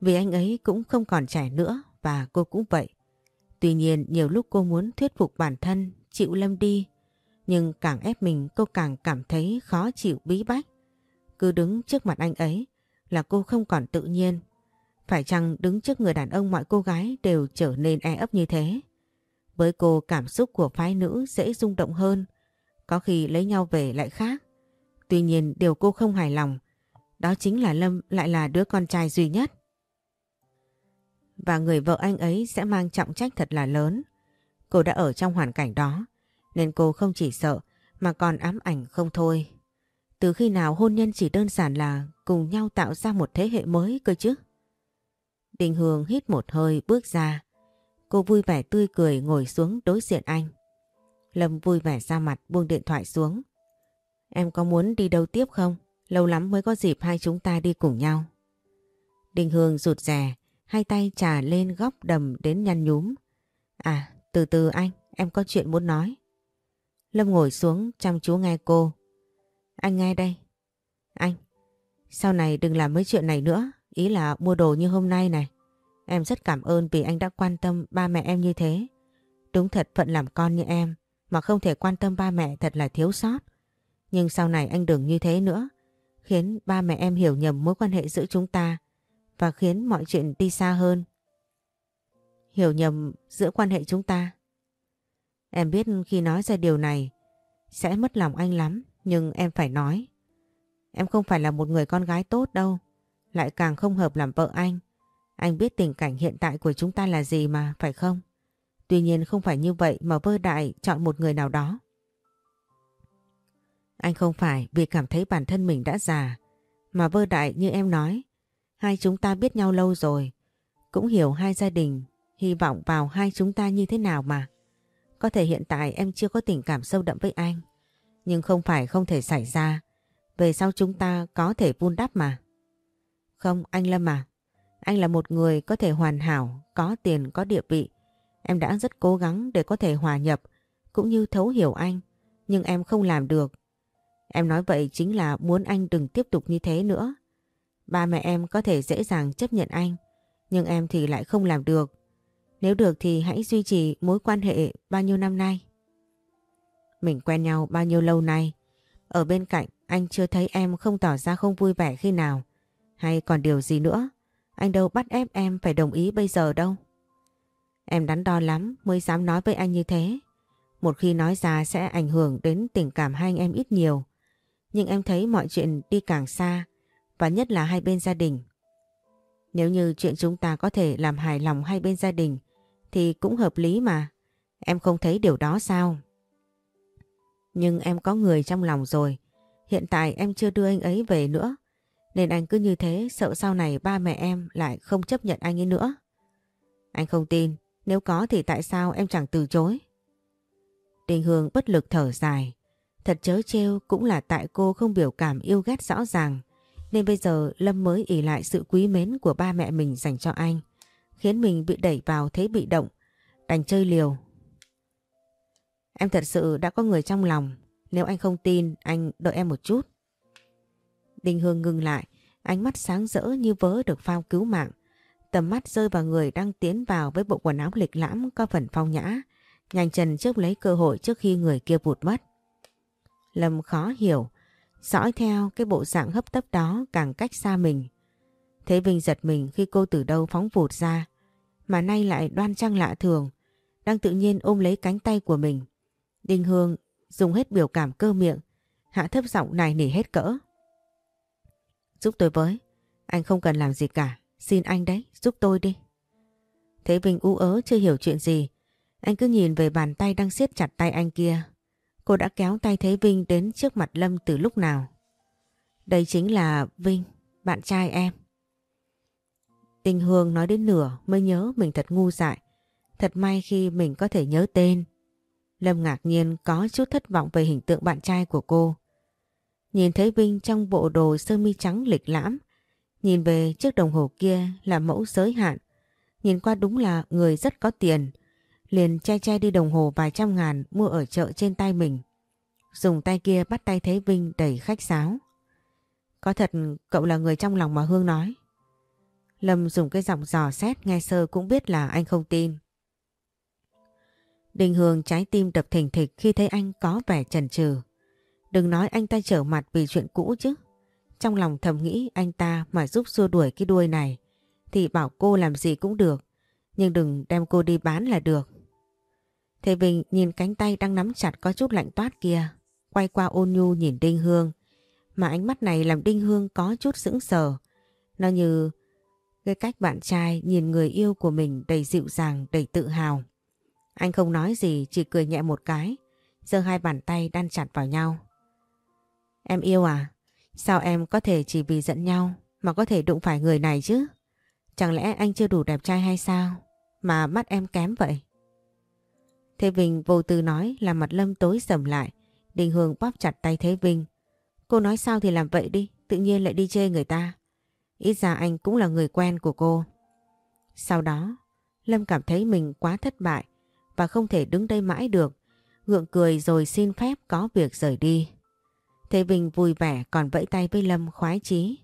Vì anh ấy cũng không còn trẻ nữa và cô cũng vậy. Tuy nhiên, nhiều lúc cô muốn thuyết phục bản thân, chịu Lâm đi. Nhưng càng ép mình, cô càng cảm thấy khó chịu bí bách. Cứ đứng trước mặt anh ấy là cô không còn tự nhiên. Phải chăng đứng trước người đàn ông mọi cô gái đều trở nên e ấp như thế? Với cô, cảm xúc của phái nữ dễ rung động hơn. Có khi lấy nhau về lại khác. Tuy nhiên, điều cô không hài lòng, đó chính là Lâm lại là đứa con trai duy nhất. Và người vợ anh ấy sẽ mang trọng trách thật là lớn. Cô đã ở trong hoàn cảnh đó, nên cô không chỉ sợ mà còn ám ảnh không thôi. Từ khi nào hôn nhân chỉ đơn giản là cùng nhau tạo ra một thế hệ mới cơ chứ? Đình Hương hít một hơi bước ra. Cô vui vẻ tươi cười ngồi xuống đối diện anh. Lâm vui vẻ ra mặt buông điện thoại xuống. Em có muốn đi đâu tiếp không? Lâu lắm mới có dịp hai chúng ta đi cùng nhau. Đình Hương rụt rè, hai tay trà lên góc đầm đến nhăn nhúm. À, từ từ anh, em có chuyện muốn nói. Lâm ngồi xuống chăm chú nghe cô. Anh nghe đây. Anh, Sau này đừng làm mấy chuyện này nữa, ý là mua đồ như hôm nay này. Em rất cảm ơn vì anh đã quan tâm ba mẹ em như thế. Đúng thật phận làm con như em mà không thể quan tâm ba mẹ thật là thiếu sót. Nhưng sau này anh đừng như thế nữa, khiến ba mẹ em hiểu nhầm mối quan hệ giữa chúng ta và khiến mọi chuyện đi xa hơn. Hiểu nhầm giữa quan hệ chúng ta. Em biết khi nói ra điều này sẽ mất lòng anh lắm, nhưng em phải nói. Em không phải là một người con gái tốt đâu, lại càng không hợp làm vợ anh. Anh biết tình cảnh hiện tại của chúng ta là gì mà, phải không? Tuy nhiên không phải như vậy mà vơ đại chọn một người nào đó. Anh không phải vì cảm thấy bản thân mình đã già, mà vơ đại như em nói, hai chúng ta biết nhau lâu rồi, cũng hiểu hai gia đình, hy vọng vào hai chúng ta như thế nào mà. Có thể hiện tại em chưa có tình cảm sâu đậm với anh, nhưng không phải không thể xảy ra, về sau chúng ta có thể vun đắp mà. Không, anh Lâm à, anh là một người có thể hoàn hảo, có tiền, có địa vị. Em đã rất cố gắng để có thể hòa nhập, cũng như thấu hiểu anh, nhưng em không làm được. Em nói vậy chính là muốn anh đừng tiếp tục như thế nữa. Ba mẹ em có thể dễ dàng chấp nhận anh, nhưng em thì lại không làm được. Nếu được thì hãy duy trì mối quan hệ bao nhiêu năm nay. Mình quen nhau bao nhiêu lâu nay, ở bên cạnh anh chưa thấy em không tỏ ra không vui vẻ khi nào. Hay còn điều gì nữa? Anh đâu bắt ép em phải đồng ý bây giờ đâu. Em đắn đo lắm mới dám nói với anh như thế. Một khi nói ra sẽ ảnh hưởng đến tình cảm hai anh em ít nhiều. Nhưng em thấy mọi chuyện đi càng xa và nhất là hai bên gia đình. Nếu như chuyện chúng ta có thể làm hài lòng hai bên gia đình, thì cũng hợp lý mà. Em không thấy điều đó sao? Nhưng em có người trong lòng rồi. Hiện tại em chưa đưa anh ấy về nữa. Nên anh cứ như thế, sợ sau này ba mẹ em lại không chấp nhận anh ấy nữa. Anh không tin. Nếu có thì tại sao em chẳng từ chối? Đình Hương bất lực thở dài. Thật chớ trêu cũng là tại cô không biểu cảm yêu ghét rõ ràng. Nên bây giờ Lâm mới ỉ lại sự quý mến của ba mẹ mình dành cho anh. Khiến mình bị đẩy vào thế bị động. Đành chơi liều. Em thật sự đã có người trong lòng. Nếu anh không tin, anh đợi em một chút. Đình Hương ngừng lại, ánh mắt sáng rỡ như vớ được phao cứu mạng. Tầm mắt rơi vào người đang tiến vào với bộ quần áo lịch lãm có phần phong nhã, nhanh chân trước lấy cơ hội trước khi người kia vụt mất. Lâm khó hiểu, dõi theo cái bộ dạng hấp tấp đó càng cách xa mình. Thế Vinh giật mình khi cô từ đâu phóng vụt ra, mà nay lại đoan trang lạ thường, đang tự nhiên ôm lấy cánh tay của mình. Đinh Hương dùng hết biểu cảm cơ miệng, hạ thấp giọng này nỉ hết cỡ. Giúp tôi với, anh không cần làm gì cả, xin anh đấy, giúp tôi đi. Thế Vinh u ớ chưa hiểu chuyện gì, anh cứ nhìn về bàn tay đang siết chặt tay anh kia. Cô đã kéo tay Thế Vinh đến trước mặt Lâm từ lúc nào. Đây chính là Vinh, bạn trai em. Tình Hương nói đến nửa mới nhớ mình thật ngu dại. Thật may khi mình có thể nhớ tên. Lâm ngạc nhiên có chút thất vọng về hình tượng bạn trai của cô. Nhìn thấy Vinh trong bộ đồ sơ mi trắng lịch lãm, nhìn về chiếc đồng hồ kia là mẫu giới hạn. Nhìn qua đúng là người rất có tiền, liền che che đi đồng hồ vài trăm ngàn mua ở chợ trên tay mình. Dùng tay kia bắt tay Thế Vinh đẩy khách sáo. Có thật, cậu là người trong lòng mà Hương nói. Lâm dùng cái giọng dò xét nghe sơ cũng biết là anh không tin. Đình Hương trái tim đập thình thịch khi thấy anh có vẻ chần chừ. Đừng nói anh ta trở mặt vì chuyện cũ chứ. Trong lòng thầm nghĩ anh ta mà giúp xua đuổi cái đuôi này, thì bảo cô làm gì cũng được. Nhưng đừng đem cô đi bán là được. Thế Vinh nhìn cánh tay đang nắm chặt có chút lạnh toát kia. Quay qua ôn nhu nhìn Đinh Hương. Mà ánh mắt này làm Đinh Hương có chút sững sờ. Nó như cái cách bạn trai nhìn người yêu của mình đầy dịu dàng, đầy tự hào. Anh không nói gì, chỉ cười nhẹ một cái, giơ hai bàn tay đan chặt vào nhau. Em yêu à? Sao em có thể chỉ vì giận nhau mà có thể đụng phải người này chứ? Chẳng lẽ anh chưa đủ đẹp trai hay sao? Mà mắt em kém vậy? Thế Vinh vô tư nói là mặt Lâm tối sầm lại. Đình Hương bóp chặt tay Thế Vinh. Cô nói sao thì làm vậy đi, tự nhiên lại đi chê người ta. Ít ra anh cũng là người quen của cô. Sau đó, Lâm cảm thấy mình quá thất bại và không thể đứng đây mãi được. Gượng cười rồi xin phép có việc rời đi. Thế Vinh vui vẻ còn vẫy tay với Lâm khoái chí.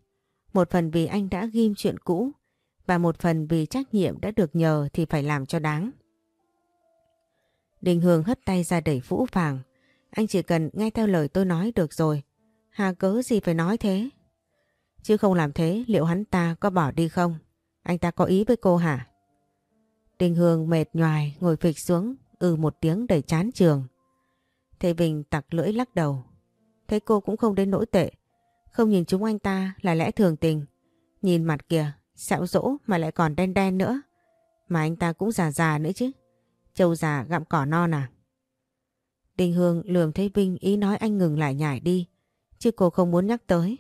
Một phần vì anh đã ghim chuyện cũ và một phần vì trách nhiệm đã được nhờ thì phải làm cho đáng. Đình Hương hất tay ra đẩy Vũ Vàng. Anh chỉ cần nghe theo lời tôi nói được rồi. Hà cớ gì phải nói thế? Chứ không làm thế liệu hắn ta có bỏ đi không? Anh ta có ý với cô hả? Đình Hương mệt nhoài ngồi phịch xuống ừ một tiếng đầy chán trường. Thế Bình tặc lưỡi lắc đầu. Thấy cô cũng không đến nỗi tệ. Không nhìn chúng anh ta là lẽ thường tình. Nhìn mặt kìa, sẹo rỗ mà lại còn đen đen nữa. Mà anh ta cũng già già nữa chứ. Châu già gặm cỏ non à. Đình Hương lườm thấy Vinh, ý nói anh ngừng lại nhảy đi. Chứ cô không muốn nhắc tới.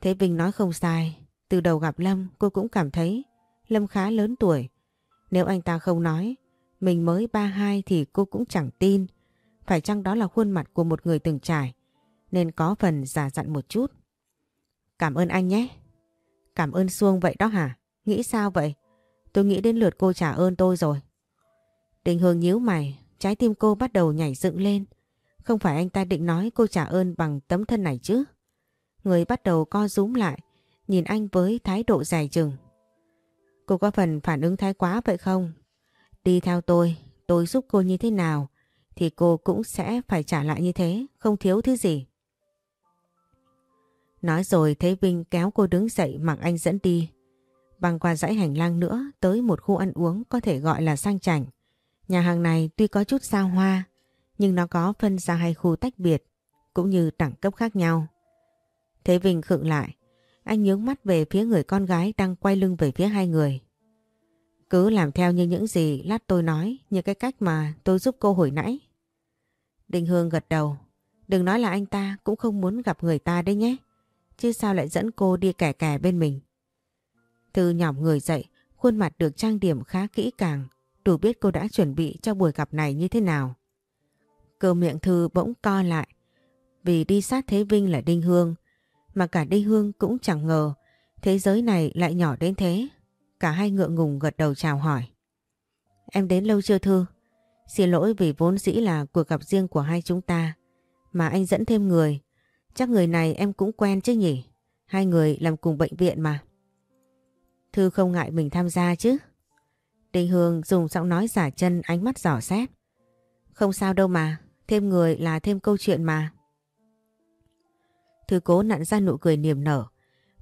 Thế Vinh nói không sai. Từ đầu gặp Lâm, cô cũng cảm thấy Lâm khá lớn tuổi. Nếu anh ta không nói, mình mới 32 thì cô cũng chẳng tin. Phải chăng đó là khuôn mặt của một người từng trải, nên có phần giả dặn một chút. Cảm ơn anh nhé. Cảm ơn Xuông vậy đó hả? Nghĩ sao vậy? Tôi nghĩ đến lượt cô trả ơn tôi rồi. Đình Hương nhíu mày, trái tim cô bắt đầu nhảy dựng lên. Không phải anh ta định nói cô trả ơn bằng tấm thân này chứ? Người bắt đầu co rúm lại, nhìn anh với thái độ dài chừng. Cô có phần phản ứng thái quá vậy không? Đi theo tôi, tôi giúp cô như thế nào thì cô cũng sẽ phải trả lại như thế, không thiếu thứ gì. Nói rồi thấy Vinh kéo cô đứng dậy mặc anh dẫn đi. Băng qua dãy hành lang nữa tới một khu ăn uống có thể gọi là sang chảnh. Nhà hàng này tuy có chút xa hoa nhưng nó có phân ra hai khu tách biệt cũng như đẳng cấp khác nhau. Thế Vinh khựng lại. Anh nhướng mắt về phía người con gái đang quay lưng về phía hai người. Cứ làm theo như những gì lát tôi nói như cái cách mà tôi giúp cô hồi nãy. Đình Hương gật đầu. Đừng nói là anh ta cũng không muốn gặp người ta đấy nhé. Chứ sao lại dẫn cô đi kẻ kẻ bên mình. Thư nhỏm người dậy, khuôn mặt được trang điểm khá kỹ càng, đủ biết cô đã chuẩn bị cho buổi gặp này như thế nào. Cơ miệng Thư bỗng co lại, vì đi sát Thế Vinh là Đinh Hương, mà cả Đinh Hương cũng chẳng ngờ thế giới này lại nhỏ đến thế. Cả hai ngượng ngùng gật đầu chào hỏi. Em đến lâu chưa Thư? Xin lỗi vì vốn dĩ là cuộc gặp riêng của hai chúng ta, mà anh dẫn thêm người. Chắc người này em cũng quen chứ nhỉ? Hai người làm cùng bệnh viện mà. Thư không ngại mình tham gia chứ. Đình Hương dùng giọng nói giả chân ánh mắt giỏ xét. Không sao đâu mà, thêm người là thêm câu chuyện mà. Thư cố nặn ra nụ cười niềm nở,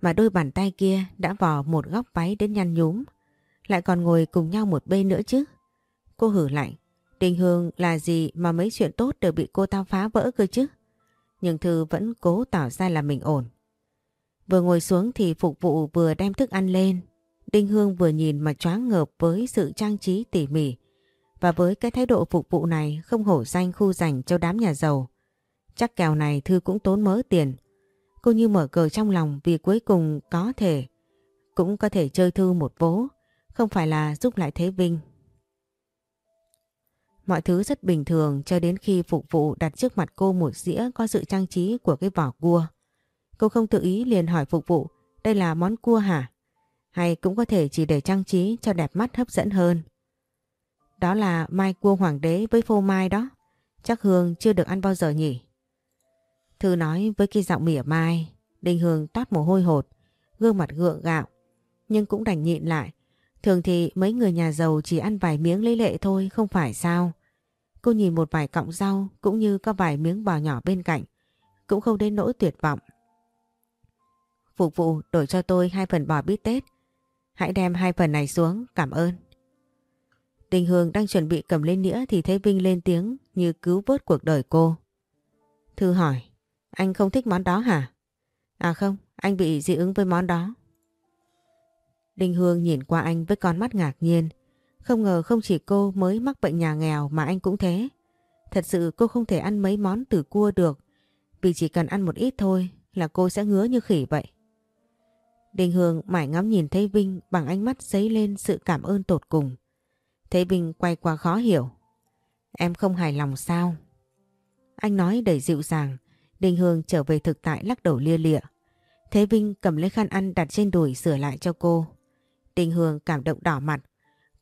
mà đôi bàn tay kia đã vò một góc váy đến nhăn nhúm, lại còn ngồi cùng nhau một bên nữa chứ. Cô hử lạnh, Đình Hương là gì mà mấy chuyện tốt đều bị cô ta phá vỡ cơ chứ. Nhưng Thư vẫn cố tỏ ra là mình ổn. Vừa ngồi xuống thì phục vụ vừa đem thức ăn lên. Đinh Hương vừa nhìn mà choáng ngợp với sự trang trí tỉ mỉ và với cái thái độ phục vụ này không hổ danh khu dành cho đám nhà giàu. Chắc kèo này Thư cũng tốn mớ tiền. Cô như mở cờ trong lòng vì cuối cùng có thể cũng có thể chơi Thư một vố, không phải là giúp lại Thế Vinh. Mọi thứ rất bình thường cho đến khi phục vụ đặt trước mặt cô một dĩa có sự trang trí của cái vỏ cua. Cô không tự ý liền hỏi phục vụ, đây là món cua hả? Hay cũng có thể chỉ để trang trí cho đẹp mắt hấp dẫn hơn. Đó là mai cua hoàng đế với phô mai đó. Chắc Hương chưa được ăn bao giờ nhỉ? Thư nói với cái giọng mỉa mai, Đinh Hương toát mồ hôi hột, gương mặt gượng gạo, nhưng cũng đành nhịn lại. Thường thì mấy người nhà giàu chỉ ăn vài miếng lấy lệ thôi, không phải sao? Cô nhìn một vài cọng rau cũng như có vài miếng bò nhỏ bên cạnh, cũng không đến nỗi tuyệt vọng. Phục vụ đổi cho tôi hai phần bò bít tết. Hãy đem hai phần này xuống, cảm ơn. Đình Hương đang chuẩn bị cầm lên nĩa thì thấy Vinh lên tiếng như cứu vớt cuộc đời cô. Thư hỏi, anh không thích món đó hả? À không, anh bị dị ứng với món đó. Đình Hương nhìn qua anh với con mắt ngạc nhiên. Không ngờ không chỉ cô mới mắc bệnh nhà nghèo mà anh cũng thế. Thật sự cô không thể ăn mấy món từ cua được. Vì chỉ cần ăn một ít thôi là cô sẽ ngứa như khỉ vậy. Đình Hương mải ngắm nhìn thấy Vinh bằng ánh mắt dấy lên sự cảm ơn tột cùng. Thấy Vinh quay qua khó hiểu. Em không hài lòng sao? Anh nói đầy dịu dàng. Đình Hương trở về thực tại lắc đầu lia lịa. Thế Vinh cầm lấy khăn ăn đặt trên đùi sửa lại cho cô. Đình Hương cảm động đỏ mặt.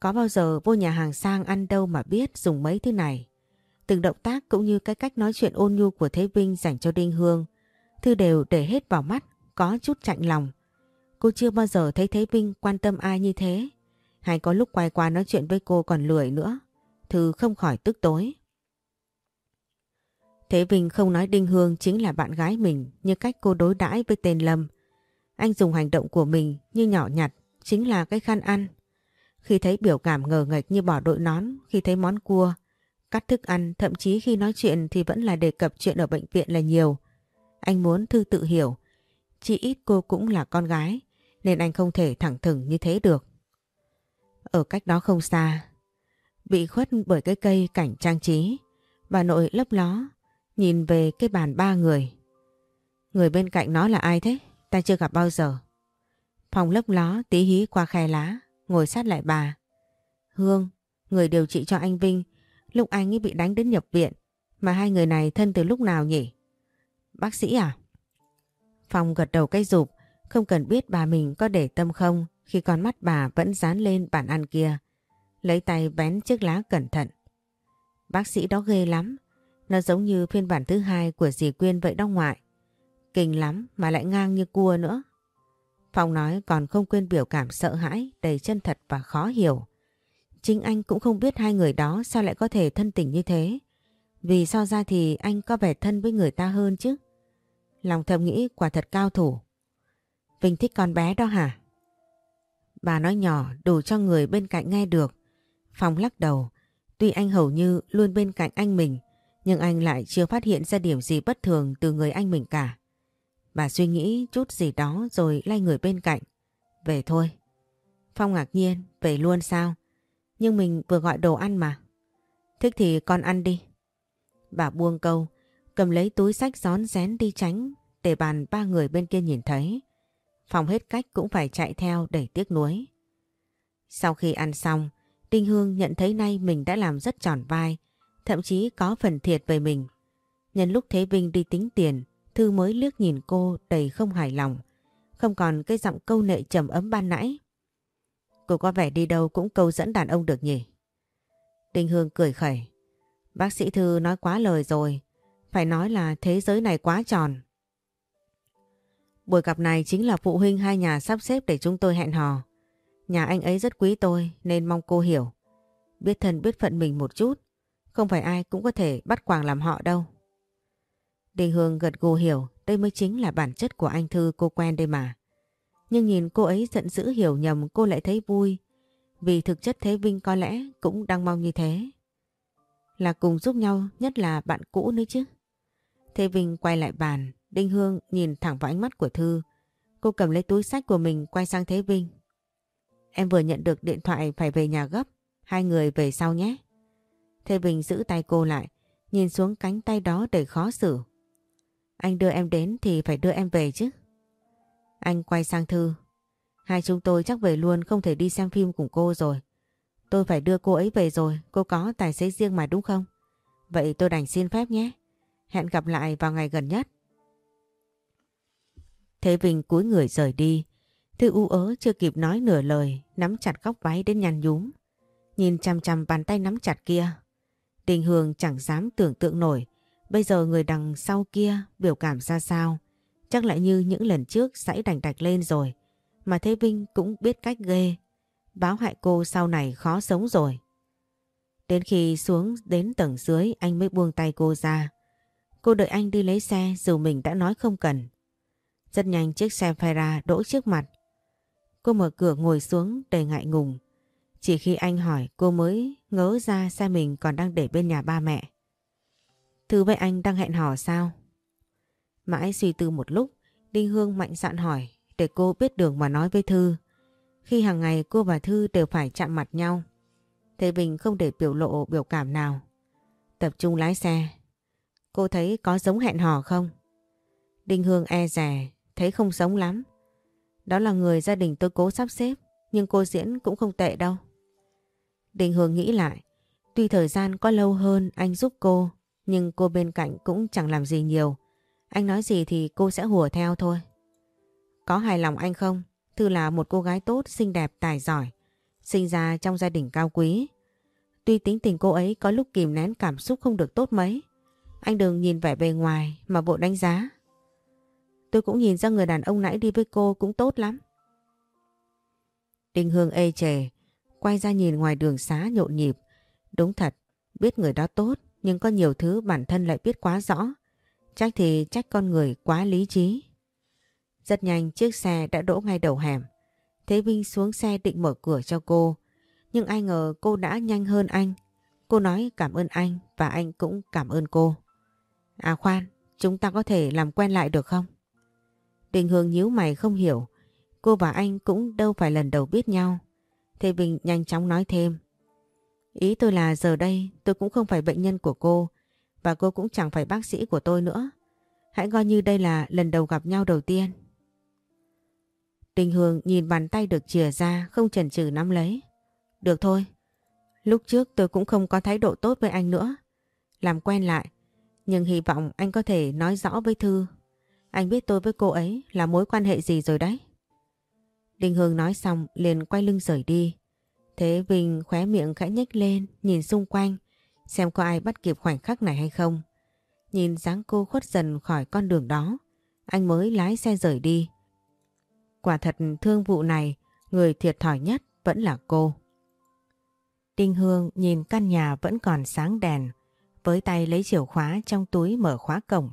Có bao giờ vô nhà hàng sang ăn đâu mà biết dùng mấy thứ này. Từng động tác cũng như cái cách nói chuyện ôn nhu của Thế Vinh dành cho Đinh Hương. Thư đều để hết vào mắt, có chút chạnh lòng. Cô chưa bao giờ thấy Thế Vinh quan tâm ai như thế. Hay có lúc quay qua nói chuyện với cô còn lười nữa. Thư không khỏi tức tối. Thế Vinh không nói Đinh Hương chính là bạn gái mình như cách cô đối đãi với tên Lâm. Anh dùng hành động của mình như nhỏ nhặt, chính là cái khăn ăn. Khi thấy biểu cảm ngờ nghệch như bỏ đội nón, khi thấy món cua, cắt thức ăn, thậm chí khi nói chuyện thì vẫn là đề cập chuyện ở bệnh viện là nhiều. Anh muốn Thư tự hiểu, chỉ ít cô cũng là con gái, nên anh không thể thẳng thừng như thế được. Ở cách đó không xa, bị khuất bởi cái cây cảnh trang trí, bà nội lấp ló, nhìn về cái bàn ba người. Người bên cạnh nó là ai thế? Ta chưa gặp bao giờ. Phòng lấp ló tí hí qua khe lá, ngồi sát lại bà. Hương, người điều trị cho anh Vinh, lúc anh ấy bị đánh đến nhập viện, mà hai người này thân từ lúc nào nhỉ? Bác sĩ à? phòng gật đầu cây rụp, không cần biết bà mình có để tâm không khi con mắt bà vẫn dán lên bàn ăn kia. Lấy tay bén chiếc lá cẩn thận. Bác sĩ đó ghê lắm, nó giống như phiên bản thứ hai của dì Quyên vậy đó ngoại. Kinh lắm mà lại ngang như cua nữa. Phong nói còn không quên biểu cảm sợ hãi, đầy chân thật và khó hiểu. Chính anh cũng không biết hai người đó sao lại có thể thân tình như thế. Vì so ra thì anh có vẻ thân với người ta hơn chứ. Lòng thầm nghĩ quả thật cao thủ. Vinh thích con bé đó hả? Bà nói nhỏ đủ cho người bên cạnh nghe được. Phong lắc đầu. Tuy anh hầu như luôn bên cạnh anh mình, nhưng anh lại chưa phát hiện ra điểm gì bất thường từ người anh mình cả. Bà suy nghĩ chút gì đó rồi lay người bên cạnh. Về thôi. Phong ngạc nhiên, về luôn sao? Nhưng mình vừa gọi đồ ăn mà. Thích thì con ăn đi. Bà buông câu, cầm lấy túi sách gión rén đi tránh để bàn ba người bên kia nhìn thấy. Phong hết cách cũng phải chạy theo để tiếc nuối. Sau khi ăn xong, Đinh Hương nhận thấy nay mình đã làm rất tròn vai, thậm chí có phần thiệt về mình. Nhân lúc Thế Vinh đi tính tiền, Thư mới liếc nhìn cô đầy không hài lòng, không còn cái giọng câu nệ trầm ấm ban nãy. Cô có vẻ đi đâu cũng câu dẫn đàn ông được nhỉ? Đinh Hương cười khẩy. Bác sĩ Thư nói quá lời rồi, phải nói là thế giới này quá tròn. Buổi gặp này chính là phụ huynh hai nhà sắp xếp để chúng tôi hẹn hò. Nhà anh ấy rất quý tôi nên mong cô hiểu. Biết thân biết phận mình một chút, không phải ai cũng có thể bắt quàng làm họ đâu. Đình Hương gật gù hiểu đây mới chính là bản chất của anh Thư cô quen đây mà. Nhưng nhìn cô ấy giận dữ hiểu nhầm cô lại thấy vui. Vì thực chất Thế Vinh có lẽ cũng đang mong như thế. Là cùng giúp nhau nhất là bạn cũ nữa chứ. Thế Vinh quay lại bàn, Đinh Hương nhìn thẳng vào ánh mắt của Thư. Cô cầm lấy túi sách của mình quay sang Thế Vinh. Em vừa nhận được điện thoại phải về nhà gấp, hai người về sau nhé. Thế Vinh giữ tay cô lại, nhìn xuống cánh tay đó đầy khó xử. Anh đưa em đến thì phải đưa em về chứ. Anh quay sang Thư. Hai chúng tôi chắc về luôn không thể đi xem phim cùng cô rồi. Tôi phải đưa cô ấy về rồi, cô có tài xế riêng mà đúng không? Vậy tôi đành xin phép nhé. Hẹn gặp lại vào ngày gần nhất. Thế Vinh cúi người rời đi. Thư u ớ chưa kịp nói nửa lời, nắm chặt góc váy đến nhăn nhúm. Nhìn chằm chằm bàn tay nắm chặt kia. Đình Hương chẳng dám tưởng tượng nổi. Bây giờ người đằng sau kia biểu cảm ra sao. Chắc lại như những lần trước sãy đành đạch lên rồi. Mà Thế Vinh cũng biết cách ghê. Báo hại cô sau này khó sống rồi. Đến khi xuống đến tầng dưới anh mới buông tay cô ra. Cô đợi anh đi lấy xe dù mình đã nói không cần. Rất nhanh chiếc xe Ferra đỗ trước mặt. Cô mở cửa ngồi xuống đầy ngại ngùng. Chỉ khi anh hỏi cô mới ngớ ra xe mình còn đang để bên nhà ba mẹ. Thư với anh đang hẹn hò sao? Mãi suy tư một lúc, Đinh Hương mạnh dạn hỏi để cô biết đường mà nói với Thư. Khi hàng ngày cô và Thư đều phải chạm mặt nhau. Thế Bình không để biểu lộ biểu cảm nào. Tập trung lái xe. Cô thấy có giống hẹn hò không? Đinh Hương e rè, thấy không giống lắm. Đó là người gia đình tôi cố sắp xếp, nhưng cô diễn cũng không tệ đâu. Đình Hường nghĩ lại, tuy thời gian có lâu hơn anh giúp cô, nhưng cô bên cạnh cũng chẳng làm gì nhiều. Anh nói gì thì cô sẽ hùa theo thôi. Có hài lòng anh không? Thư là một cô gái tốt, xinh đẹp, tài giỏi, sinh ra trong gia đình cao quý. Tuy tính tình cô ấy có lúc kìm nén cảm xúc không được tốt mấy, anh đừng nhìn vẻ bề ngoài mà bộ đánh giá. Tôi cũng nhìn ra người đàn ông nãy đi với cô cũng tốt lắm. Đinh Hương ê chề, quay ra nhìn ngoài đường xá nhộn nhịp. Đúng thật, biết người đó tốt nhưng có nhiều thứ bản thân lại biết quá rõ. Trách thì trách con người quá lý trí. Rất nhanh chiếc xe đã đỗ ngay đầu hẻm. Thế Vinh xuống xe định mở cửa cho cô. Nhưng ai ngờ cô đã nhanh hơn anh. Cô nói cảm ơn anh và anh cũng cảm ơn cô. À khoan, chúng ta có thể làm quen lại được không? Đình Hương nhíu mày không hiểu. Cô và anh cũng đâu phải lần đầu biết nhau. Thế Bình nhanh chóng nói thêm. Ý tôi là giờ đây tôi cũng không phải bệnh nhân của cô, và cô cũng chẳng phải bác sĩ của tôi nữa. Hãy coi như đây là lần đầu gặp nhau đầu tiên. Đình Hương nhìn bàn tay được chìa ra, không chần chừ nắm lấy. Được thôi. Lúc trước tôi cũng không có thái độ tốt với anh nữa. Làm quen lại. Nhưng hy vọng anh có thể nói rõ với Thư. Anh biết tôi với cô ấy là mối quan hệ gì rồi đấy. Đình Hương nói xong liền quay lưng rời đi. Thế Vinh khóe miệng khẽ nhếch lên nhìn xung quanh xem có ai bắt kịp khoảnh khắc này hay không. Nhìn dáng cô khuất dần khỏi con đường đó anh mới lái xe rời đi. Quả thật thương vụ này, người thiệt thòi nhất vẫn là cô. Đinh Hương nhìn căn nhà vẫn còn sáng đèn, với tay lấy chìa khóa trong túi mở khóa cổng.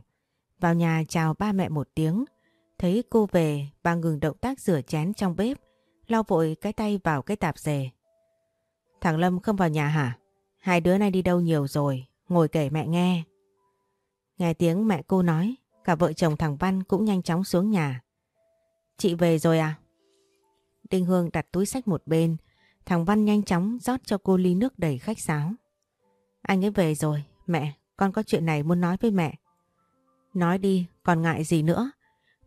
Vào nhà chào ba mẹ một tiếng, thấy cô về bà ngừng động tác rửa chén trong bếp, lau vội cái tay vào cái tạp dề. Thằng Lâm không vào nhà hả? Hai đứa này đi đâu nhiều rồi, ngồi kể mẹ nghe. Nghe tiếng mẹ cô nói, cả vợ chồng thằng Văn cũng nhanh chóng xuống nhà. Chị về rồi à? Đinh Hương đặt túi sách một bên. Thằng Văn nhanh chóng rót cho cô ly nước đầy khách sáo. Anh ấy về rồi. Mẹ, con có chuyện này muốn nói với mẹ. Nói đi, còn ngại gì nữa.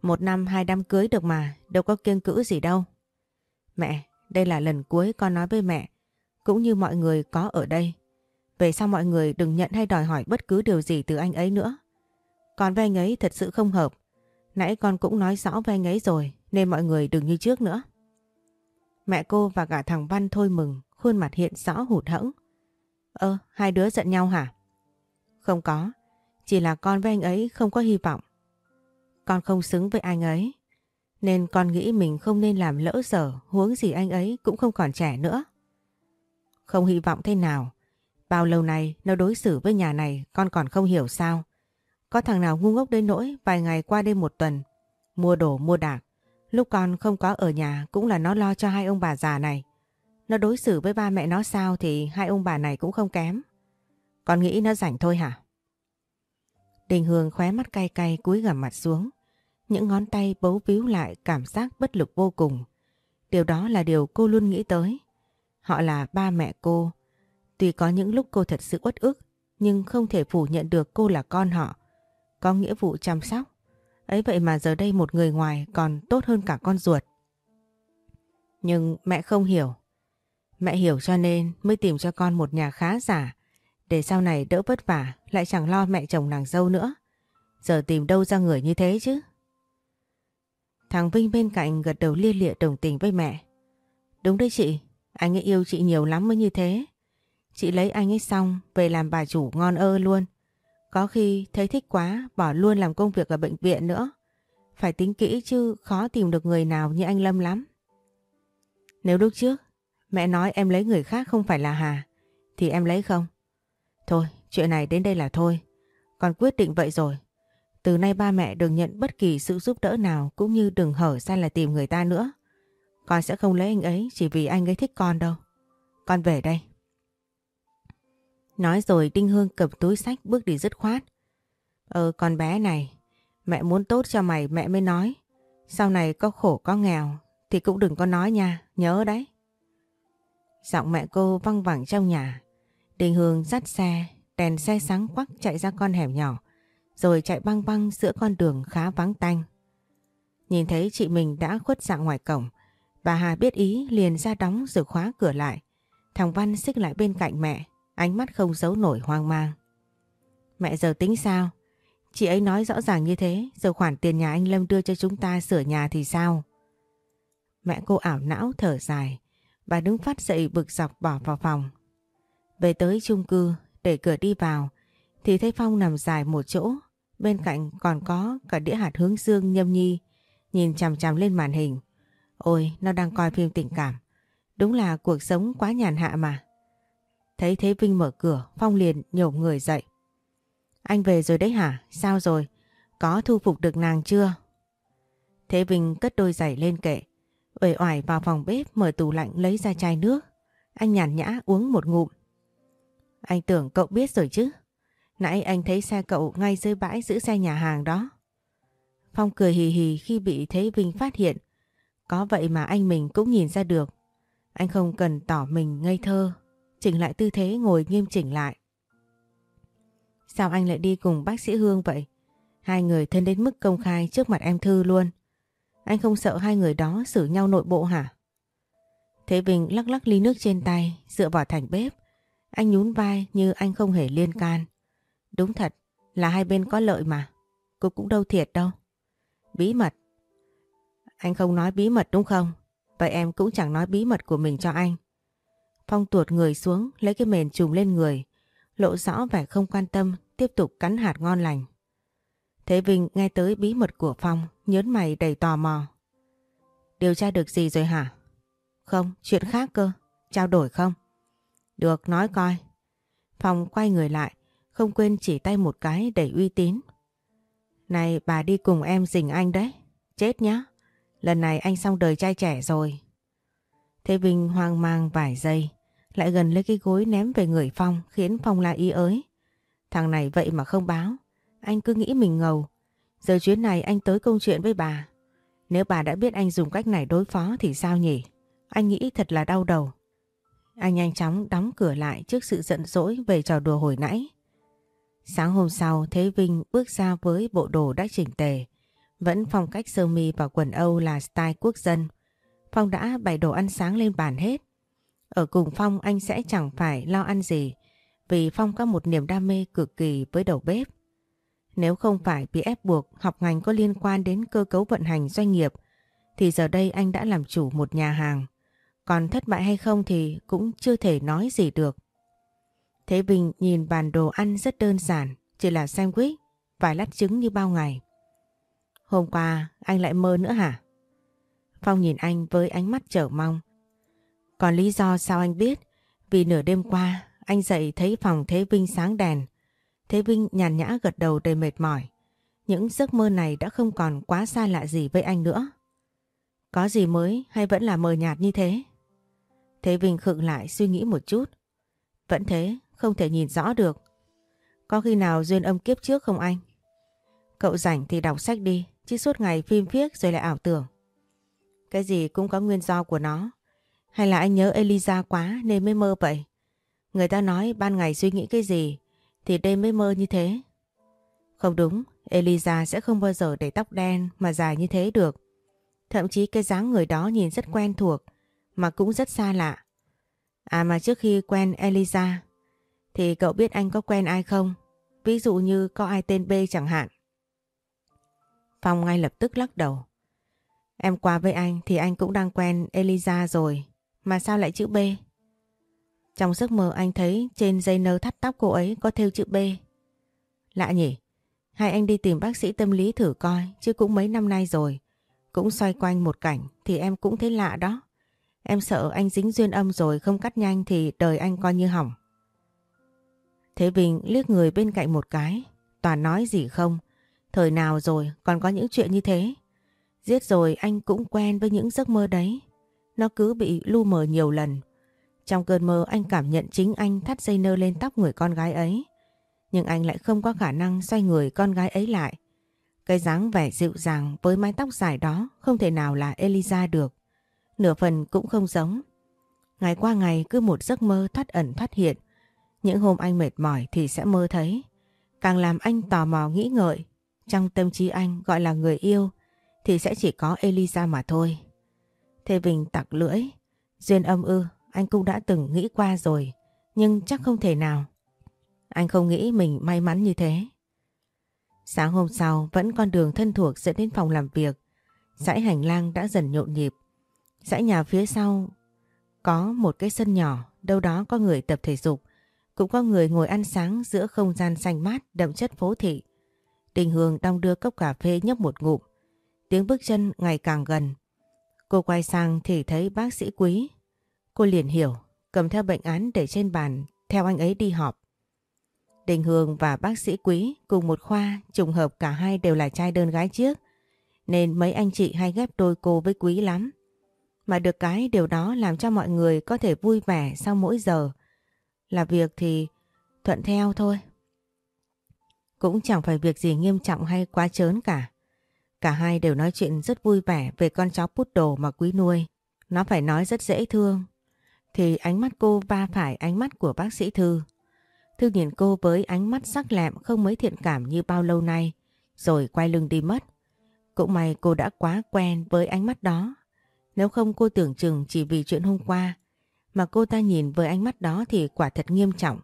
Một năm hai đám cưới được mà, đâu có kiêng cữ gì đâu. Mẹ, đây là lần cuối con nói với mẹ, cũng như mọi người có ở đây. Về sau mọi người đừng nhận hay đòi hỏi bất cứ điều gì từ anh ấy nữa. Còn với anh ấy thật sự không hợp. Nãy con cũng nói rõ với anh ấy rồi, nên mọi người đừng như trước nữa. Mẹ cô và cả thằng Văn thôi mừng, khuôn mặt hiện rõ hụt hẫng. Ơ, hai đứa giận nhau hả? Không có, chỉ là con với anh ấy không có hy vọng. Con không xứng với anh ấy, nên con nghĩ mình không nên làm lỡ dở huống gì anh ấy cũng không còn trẻ nữa. Không hy vọng thế nào, bao lâu nay nó đối xử với nhà này con còn không hiểu sao. Có thằng nào ngu ngốc đến nỗi vài ngày qua đêm một tuần, mua đồ mua đạc, Lúc con không có ở nhà cũng là nó lo cho hai ông bà già này. Nó đối xử với ba mẹ nó sao thì hai ông bà này cũng không kém. Con nghĩ nó rảnh thôi hả? Đình Hương khóe mắt cay cay cúi gằm mặt xuống. Những ngón tay bấu víu lại cảm giác bất lực vô cùng. Điều đó là điều cô luôn nghĩ tới. Họ là ba mẹ cô. Tuy có những lúc cô thật sự uất ức, nhưng không thể phủ nhận được cô là con họ. Có nghĩa vụ chăm sóc, Ấy vậy mà giờ đây một người ngoài còn tốt hơn cả con ruột. Nhưng mẹ không hiểu. Mẹ hiểu cho nên mới tìm cho con một nhà khá giả. Để sau này đỡ vất vả lại chẳng lo mẹ chồng nàng dâu nữa. Giờ tìm đâu ra người như thế chứ? Thằng Vinh bên cạnh gật đầu lia lịa đồng tình với mẹ. Đúng đấy chị, anh ấy yêu chị nhiều lắm mới như thế. Chị lấy anh ấy xong về làm bà chủ ngon ơ luôn. Có khi thấy thích quá bỏ luôn làm công việc ở bệnh viện nữa. Phải tính kỹ chứ khó tìm được người nào như anh Lâm lắm. Nếu lúc trước mẹ nói em lấy người khác không phải là Hà thì em lấy không? Thôi chuyện này đến đây là thôi. Con quyết định vậy rồi. Từ nay ba mẹ đừng nhận bất kỳ sự giúp đỡ nào cũng như đừng hở ra là tìm người ta nữa. Con sẽ không lấy anh ấy chỉ vì anh ấy thích con đâu. Con về đây. Nói rồi Đinh Hương cầm túi sách bước đi dứt khoát. Ờ con bé này, mẹ muốn tốt cho mày mẹ mới nói. Sau này có khổ có nghèo thì cũng đừng có nói nha, nhớ đấy. Giọng mẹ cô văng vẳng trong nhà. Đình Hương dắt xe, đèn xe sáng quắc chạy ra con hẻm nhỏ, rồi chạy băng băng giữa con đường khá vắng tanh. Nhìn thấy chị mình đã khuất dạng ngoài cổng, bà Hà biết ý liền ra đóng rồi khóa cửa lại. Thằng Văn xích lại bên cạnh mẹ, Ánh mắt không giấu nổi hoang mang. Mẹ giờ tính sao? Chị ấy nói rõ ràng như thế, giờ khoản tiền nhà anh Lâm đưa cho chúng ta sửa nhà thì sao? Mẹ cô ảo não thở dài, bà đứng phát dậy bực dọc bỏ vào phòng. Về tới chung cư, để cửa đi vào, thì thấy Phong nằm dài một chỗ, bên cạnh còn có cả đĩa hạt hướng dương nhâm nhi, nhìn chằm chằm lên màn hình. Ôi, nó đang coi phim tình cảm. Đúng là cuộc sống quá nhàn hạ mà. Thấy Thế Vinh mở cửa, Phong liền nhổ người dậy. Anh về rồi đấy hả? Sao rồi? Có thu phục được nàng chưa? Thế Vinh cất đôi giày lên kệ. Uể oải vào phòng bếp mở tủ lạnh lấy ra chai nước. Anh nhàn nhã uống một ngụm. Anh tưởng cậu biết rồi chứ. Nãy anh thấy xe cậu ngay dưới bãi giữ xe nhà hàng đó. Phong cười hì hì khi bị Thế Vinh phát hiện. Có vậy mà anh mình cũng nhìn ra được. Anh không cần tỏ mình ngây thơ. Chỉnh lại tư thế ngồi nghiêm chỉnh lại. Sao anh lại đi cùng bác sĩ Hương vậy? Hai người thân đến mức công khai trước mặt em Thư luôn. Anh không sợ hai người đó xử nhau nội bộ hả? Thế Vinh lắc lắc ly nước trên tay, dựa vào thành bếp. Anh nhún vai như anh không hề liên can. Đúng thật là hai bên có lợi mà. Cô cũng đâu thiệt đâu. Bí mật. Anh không nói bí mật đúng không? Vậy em cũng chẳng nói bí mật của mình cho anh. Phong tuột người xuống lấy cái mền trùm lên người. Lộ rõ vẻ không quan tâm tiếp tục cắn hạt ngon lành. Thế Vinh nghe tới bí mật của Phong nhớn mày đầy tò mò. Điều tra được gì rồi hả? Không, chuyện khác cơ. Trao đổi không? Được, nói coi. Phong quay người lại, không quên chỉ tay một cái để uy tín. Này bà đi cùng em dình anh đấy. Chết nhá. Lần này anh xong đời trai trẻ rồi. Thế Vinh hoang mang vài giây, lại gần lấy cái gối ném về người Phong khiến Phong la ý ới. Thằng này vậy mà không báo. Anh cứ nghĩ mình ngầu. Giờ chuyến này anh tới công chuyện với bà. Nếu bà đã biết anh dùng cách này đối phó thì sao nhỉ? Anh nghĩ thật là đau đầu. Anh nhanh chóng đóng cửa lại trước sự giận dỗi về trò đùa hồi nãy. Sáng hôm sau, Thế Vinh bước ra với bộ đồ đã chỉnh tề. Vẫn phong cách sơ mi và quần Âu là style quốc dân. Phong đã bày đồ ăn sáng lên bàn hết. Ở cùng Phong, anh sẽ chẳng phải lo ăn gì, vì Phong có một niềm đam mê cực kỳ với đầu bếp. Nếu không phải bị ép buộc, học ngành có liên quan đến cơ cấu vận hành doanh nghiệp, thì giờ đây anh đã làm chủ một nhà hàng. Còn thất bại hay không thì cũng chưa thể nói gì được. Thế vinh nhìn bàn đồ ăn rất đơn giản, chỉ là sandwich, vài lát trứng như bao ngày. Hôm qua anh lại mơ nữa hả? Phong nhìn anh với ánh mắt trở mong. Còn lý do sao anh biết? Vì nửa đêm qua anh dậy thấy phòng Thế Vinh sáng đèn. Thế Vinh nhàn nhã gật đầu đầy mệt mỏi. Những giấc mơ này đã không còn quá xa lạ gì với anh nữa. Có gì mới hay vẫn là mờ nhạt như thế? Thế Vinh khựng lại suy nghĩ một chút. Vẫn thế, không thể nhìn rõ được. Có khi nào duyên âm kiếp trước không anh? Cậu rảnh thì đọc sách đi, chứ suốt ngày phim phiếc rồi lại ảo tưởng. Cái gì cũng có nguyên do của nó. Hay là anh nhớ Eliza quá nên mới mơ vậy? Người ta nói ban ngày suy nghĩ cái gì thì đêm mới mơ như thế. Không đúng, Eliza sẽ không bao giờ để tóc đen mà dài như thế được. Thậm chí cái dáng người đó nhìn rất quen thuộc mà cũng rất xa lạ. À mà trước khi quen Eliza, thì cậu biết anh có quen ai không? Ví dụ như có ai tên B chẳng hạn. Phong ngay lập tức lắc đầu. Em qua với anh thì anh cũng đang quen Eliza rồi. Mà sao lại chữ B? Trong giấc mơ anh thấy trên dây nơ thắt tóc cô ấy có thêu chữ B. Lạ nhỉ? Hay anh đi tìm bác sĩ tâm lý thử coi, chứ cũng mấy năm nay rồi. Cũng xoay quanh một cảnh thì em cũng thấy lạ đó. Em sợ anh dính duyên âm rồi không cắt nhanh thì đời anh coi như hỏng. Thế Vinh liếc người bên cạnh một cái. Toàn nói gì không? Thời nào rồi còn có những chuyện như thế? Giết rồi anh cũng quen với những giấc mơ đấy. Nó cứ bị lu mờ nhiều lần. Trong cơn mơ anh cảm nhận chính anh thắt dây nơ lên tóc người con gái ấy. Nhưng anh lại không có khả năng xoay người con gái ấy lại. Cái dáng vẻ dịu dàng với mái tóc dài đó không thể nào là Eliza được. Nửa phần cũng không giống. Ngày qua ngày cứ một giấc mơ thoát ẩn thoát hiện. Những hôm anh mệt mỏi thì sẽ mơ thấy. Càng làm anh tò mò nghĩ ngợi. Trong tâm trí anh gọi là người yêu thì sẽ chỉ có elisa mà thôi. Thế Vinh tặc lưỡi. Duyên âm ư, anh cũng đã từng nghĩ qua rồi. Nhưng chắc không thể nào. Anh không nghĩ mình may mắn như thế. Sáng hôm sau vẫn con đường thân thuộc dẫn đến phòng làm việc. Dãy hành lang đã dần nhộn nhịp. Dãy nhà phía sau có một cái sân nhỏ, đâu đó có người tập thể dục. Cũng có người ngồi ăn sáng giữa không gian xanh mát đậm chất phố thị. Đình Hương đong đưa cốc cà phê nhấp một ngụm. Tiếng bước chân ngày càng gần. Cô quay sang thì thấy bác sĩ quý. Cô liền hiểu, cầm theo bệnh án để trên bàn theo anh ấy đi họp. Đình Hương và bác sĩ Quý cùng một khoa, trùng hợp cả hai đều là trai đơn gái chiếc, nên mấy anh chị hay ghép đôi cô với Quý lắm. Mà được cái điều đó làm cho mọi người có thể vui vẻ sau mỗi giờ. Là việc thì thuận theo thôi. Cũng chẳng phải việc gì nghiêm trọng hay quá chớn cả. Cả hai đều nói chuyện rất vui vẻ về con chó poodle mà quý nuôi. Nó phải nói rất dễ thương. Thì ánh mắt cô va phải ánh mắt của bác sĩ Thư. Thư nhìn cô với ánh mắt sắc lẹm không mấy thiện cảm như bao lâu nay, rồi quay lưng đi mất. Cũng may cô đã quá quen với ánh mắt đó. Nếu không cô tưởng chừng chỉ vì chuyện hôm qua, mà cô ta nhìn với ánh mắt đó thì quả thật nghiêm trọng.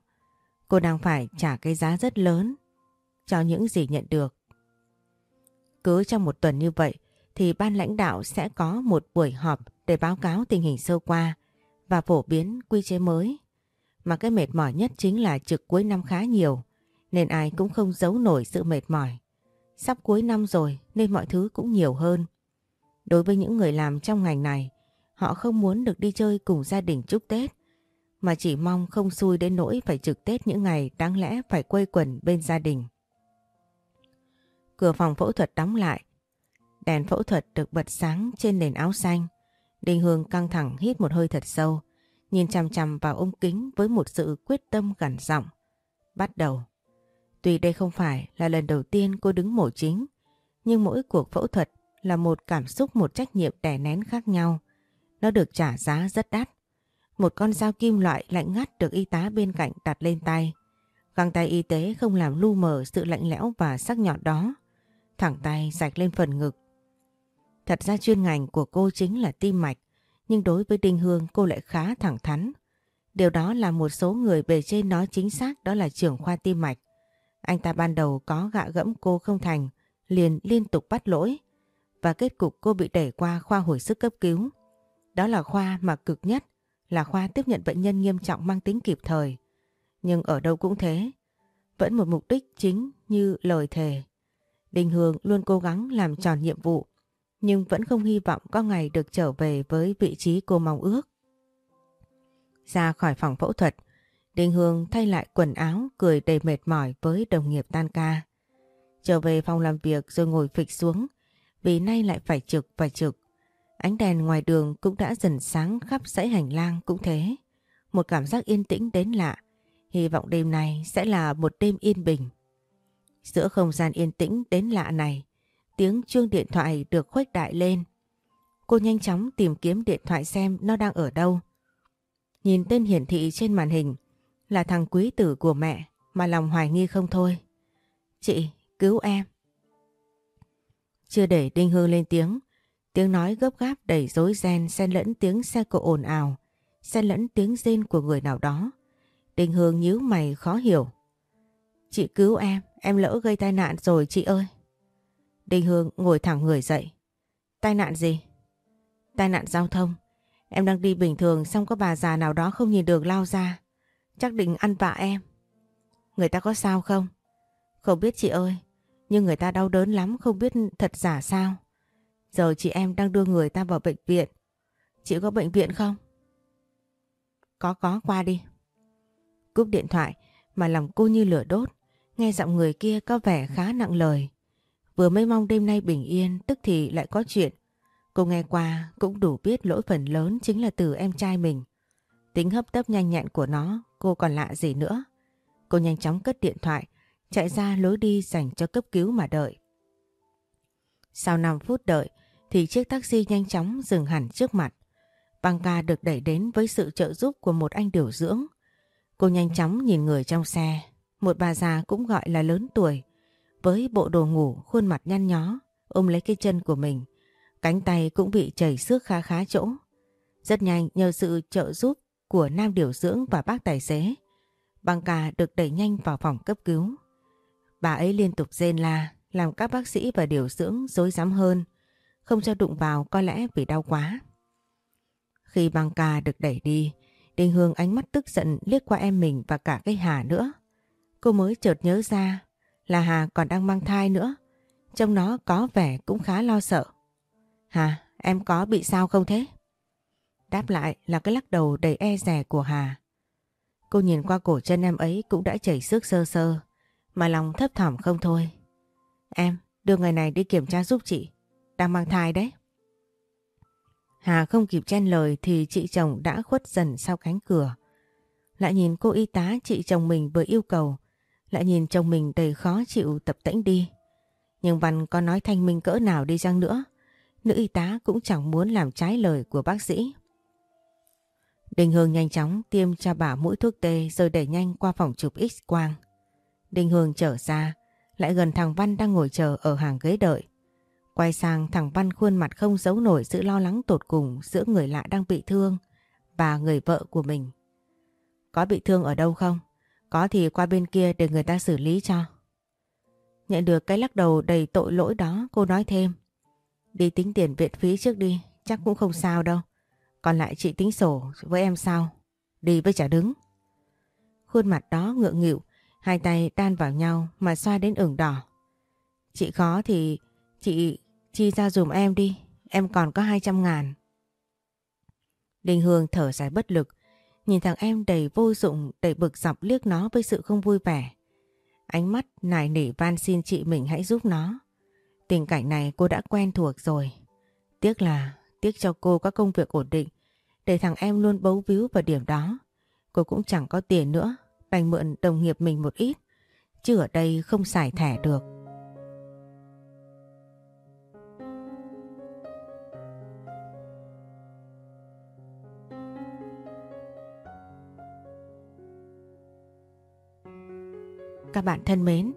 Cô đang phải trả cái giá rất lớn cho những gì nhận được. Cứ trong một tuần như vậy thì ban lãnh đạo sẽ có một buổi họp để báo cáo tình hình sơ qua và phổ biến quy chế mới. Mà cái mệt mỏi nhất chính là trực cuối năm khá nhiều nên ai cũng không giấu nổi sự mệt mỏi. Sắp cuối năm rồi nên mọi thứ cũng nhiều hơn. Đối với những người làm trong ngành này, họ không muốn được đi chơi cùng gia đình chúc Tết mà chỉ mong không xui đến nỗi phải trực Tết những ngày đáng lẽ phải quây quần bên gia đình. Cửa phòng phẫu thuật đóng lại. Đèn phẫu thuật được bật sáng trên nền áo xanh. Đình Hương căng thẳng hít một hơi thật sâu, nhìn chằm chằm vào ống kính với một sự quyết tâm gằn giọng. Bắt đầu. Tuy đây không phải là lần đầu tiên cô đứng mổ chính, nhưng mỗi cuộc phẫu thuật là một cảm xúc một trách nhiệm đè nén khác nhau. Nó được trả giá rất đắt. Một con dao kim loại lạnh ngắt được y tá bên cạnh đặt lên tay. Găng tay y tế không làm lu mờ sự lạnh lẽo và sắc nhọn đó thẳng tay rạch lên phần ngực. Thật ra chuyên ngành của cô chính là tim mạch, nhưng đối với Đinh Hương cô lại khá thẳng thắn. Điều đó là một số người bề trên nói chính xác đó là trưởng khoa tim mạch. Anh ta ban đầu có gạ gẫm cô không thành, liền liên tục bắt lỗi và kết cục cô bị đẩy qua khoa hồi sức cấp cứu. Đó là khoa mà cực nhất, là khoa tiếp nhận bệnh nhân nghiêm trọng mang tính kịp thời. Nhưng ở đâu cũng thế, vẫn một mục đích chính như lời thề Đình Hương luôn cố gắng làm tròn nhiệm vụ, nhưng vẫn không hy vọng có ngày được trở về với vị trí cô mong ước. Ra khỏi phòng phẫu thuật, Đình Hương thay lại quần áo cười đầy mệt mỏi với đồng nghiệp tan ca. Trở về phòng làm việc rồi ngồi phịch xuống, vì nay lại phải trực và trực. Ánh đèn ngoài đường cũng đã dần sáng khắp dãy hành lang cũng thế. Một cảm giác yên tĩnh đến lạ. Hy vọng đêm này sẽ là một đêm yên bình. Giữa không gian yên tĩnh đến lạ này, tiếng chuông điện thoại được khuếch đại lên. Cô nhanh chóng tìm kiếm điện thoại xem nó đang ở đâu. Nhìn tên hiển thị trên màn hình là thằng quý tử của mẹ mà lòng hoài nghi không thôi. Chị, cứu em. Chưa để Đinh Hương lên tiếng, tiếng nói gấp gáp đầy rối ren xen lẫn tiếng xe cộ ồn ào, xen lẫn tiếng rên của người nào đó. Đinh Hương nhíu mày khó hiểu. Chị cứu em, em lỡ gây tai nạn rồi chị ơi. Đinh Hương ngồi thẳng người dậy. Tai nạn gì? Tai nạn giao thông. Em đang đi bình thường xong có bà già nào đó không nhìn đường lao ra. Chắc định ăn vạ em. Người ta có sao không? Không biết chị ơi. Nhưng người ta đau đớn lắm, không biết thật giả sao. Giờ chị em đang đưa người ta vào bệnh viện. Chị có bệnh viện không? Có có, qua đi. Cúp điện thoại, mà lòng cô như lửa đốt. Nghe giọng người kia có vẻ khá nặng lời. Vừa mới mong đêm nay bình yên, tức thì lại có chuyện. Cô nghe qua cũng đủ biết lỗi phần lớn chính là từ em trai mình. Tính hấp tấp nhanh nhẹn của nó, cô còn lạ gì nữa. Cô nhanh chóng cất điện thoại chạy ra lối đi dành cho cấp cứu mà đợi. Sau 5 phút đợi thì chiếc taxi nhanh chóng dừng hẳn trước mặt. Băng ca được đẩy đến với sự trợ giúp của một anh điều dưỡng. Cô nhanh chóng nhìn người trong xe một bà già cũng gọi là lớn tuổi, với bộ đồ ngủ khuôn mặt nhăn nhó, ôm lấy cái chân của mình. Cánh tay cũng bị chảy xước khá khá chỗ. Rất nhanh nhờ sự trợ giúp của nam điều dưỡng và bác tài xế, băng ca được đẩy nhanh vào phòng cấp cứu. Bà ấy liên tục rên la, làm các bác sĩ và điều dưỡng dối dám hơn, không cho đụng vào có lẽ vì đau quá. Khi băng ca được đẩy đi, Đình Hương ánh mắt tức giận liếc qua em mình và cả cái Hà nữa. Cô mới chợt nhớ ra là Hà còn đang mang thai nữa. Trông nó có vẻ cũng khá lo sợ. Hà, em có bị sao không thế? Đáp lại là cái lắc đầu đầy e rè của Hà. Cô nhìn qua cổ chân em ấy cũng đã chảy xước sơ sơ, mà lòng thấp thỏm không thôi. Em, đưa người này đi kiểm tra giúp chị, đang mang thai đấy. Hà không kịp chen lời thì chị chồng đã khuất dần sau cánh cửa. Lại nhìn cô y tá chị chồng mình vừa yêu cầu, lại nhìn chồng mình đầy khó chịu tập tễnh đi. Nhưng Văn có nói thanh minh cỡ nào đi chăng nữa, nữ y tá cũng chẳng muốn làm trái lời của bác sĩ. Đình Hương nhanh chóng tiêm cho bà mũi thuốc tê rồi đẩy nhanh qua phòng chụp x-quang. Đình Hương trở ra, lại gần thằng Văn đang ngồi chờ ở hàng ghế đợi. Quay sang thằng Văn khuôn mặt không giấu nổi sự lo lắng tột cùng giữa người lạ đang bị thương và người vợ của mình. Có bị thương ở đâu không? Có thì qua bên kia để người ta xử lý cho. Nhận được cái lắc đầu đầy tội lỗi đó cô nói thêm. Đi tính tiền viện phí trước đi, chắc cũng không sao đâu. Còn lại chị tính sổ với em sao? Đi với trả đứng. Khuôn mặt đó ngượng nghịu, hai tay đan vào nhau mà xoa đến ửng đỏ. Chị khó thì chị chi ra dùm em đi, em còn có 200 ngàn. Đình Hương thở dài bất lực, nhìn thằng em đầy vô dụng, đầy bực dọc liếc nó với sự không vui vẻ. Ánh mắt nài nỉ van xin chị mình hãy giúp nó. Tình cảnh này cô đã quen thuộc rồi. Tiếc là, tiếc cho cô có công việc ổn định, để thằng em luôn bấu víu vào điểm đó. Cô cũng chẳng có tiền nữa, đành mượn đồng nghiệp mình một ít, chứ ở đây không xài thẻ được. Các bạn thân mến,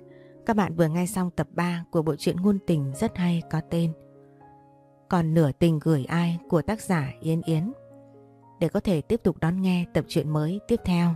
các bạn vừa nghe xong tập 3 của bộ truyện ngôn tình rất hay có tên Còn nửa tình gửi ai của tác giả Yến Yến. Để có thể tiếp tục đón nghe tập truyện mới tiếp theo,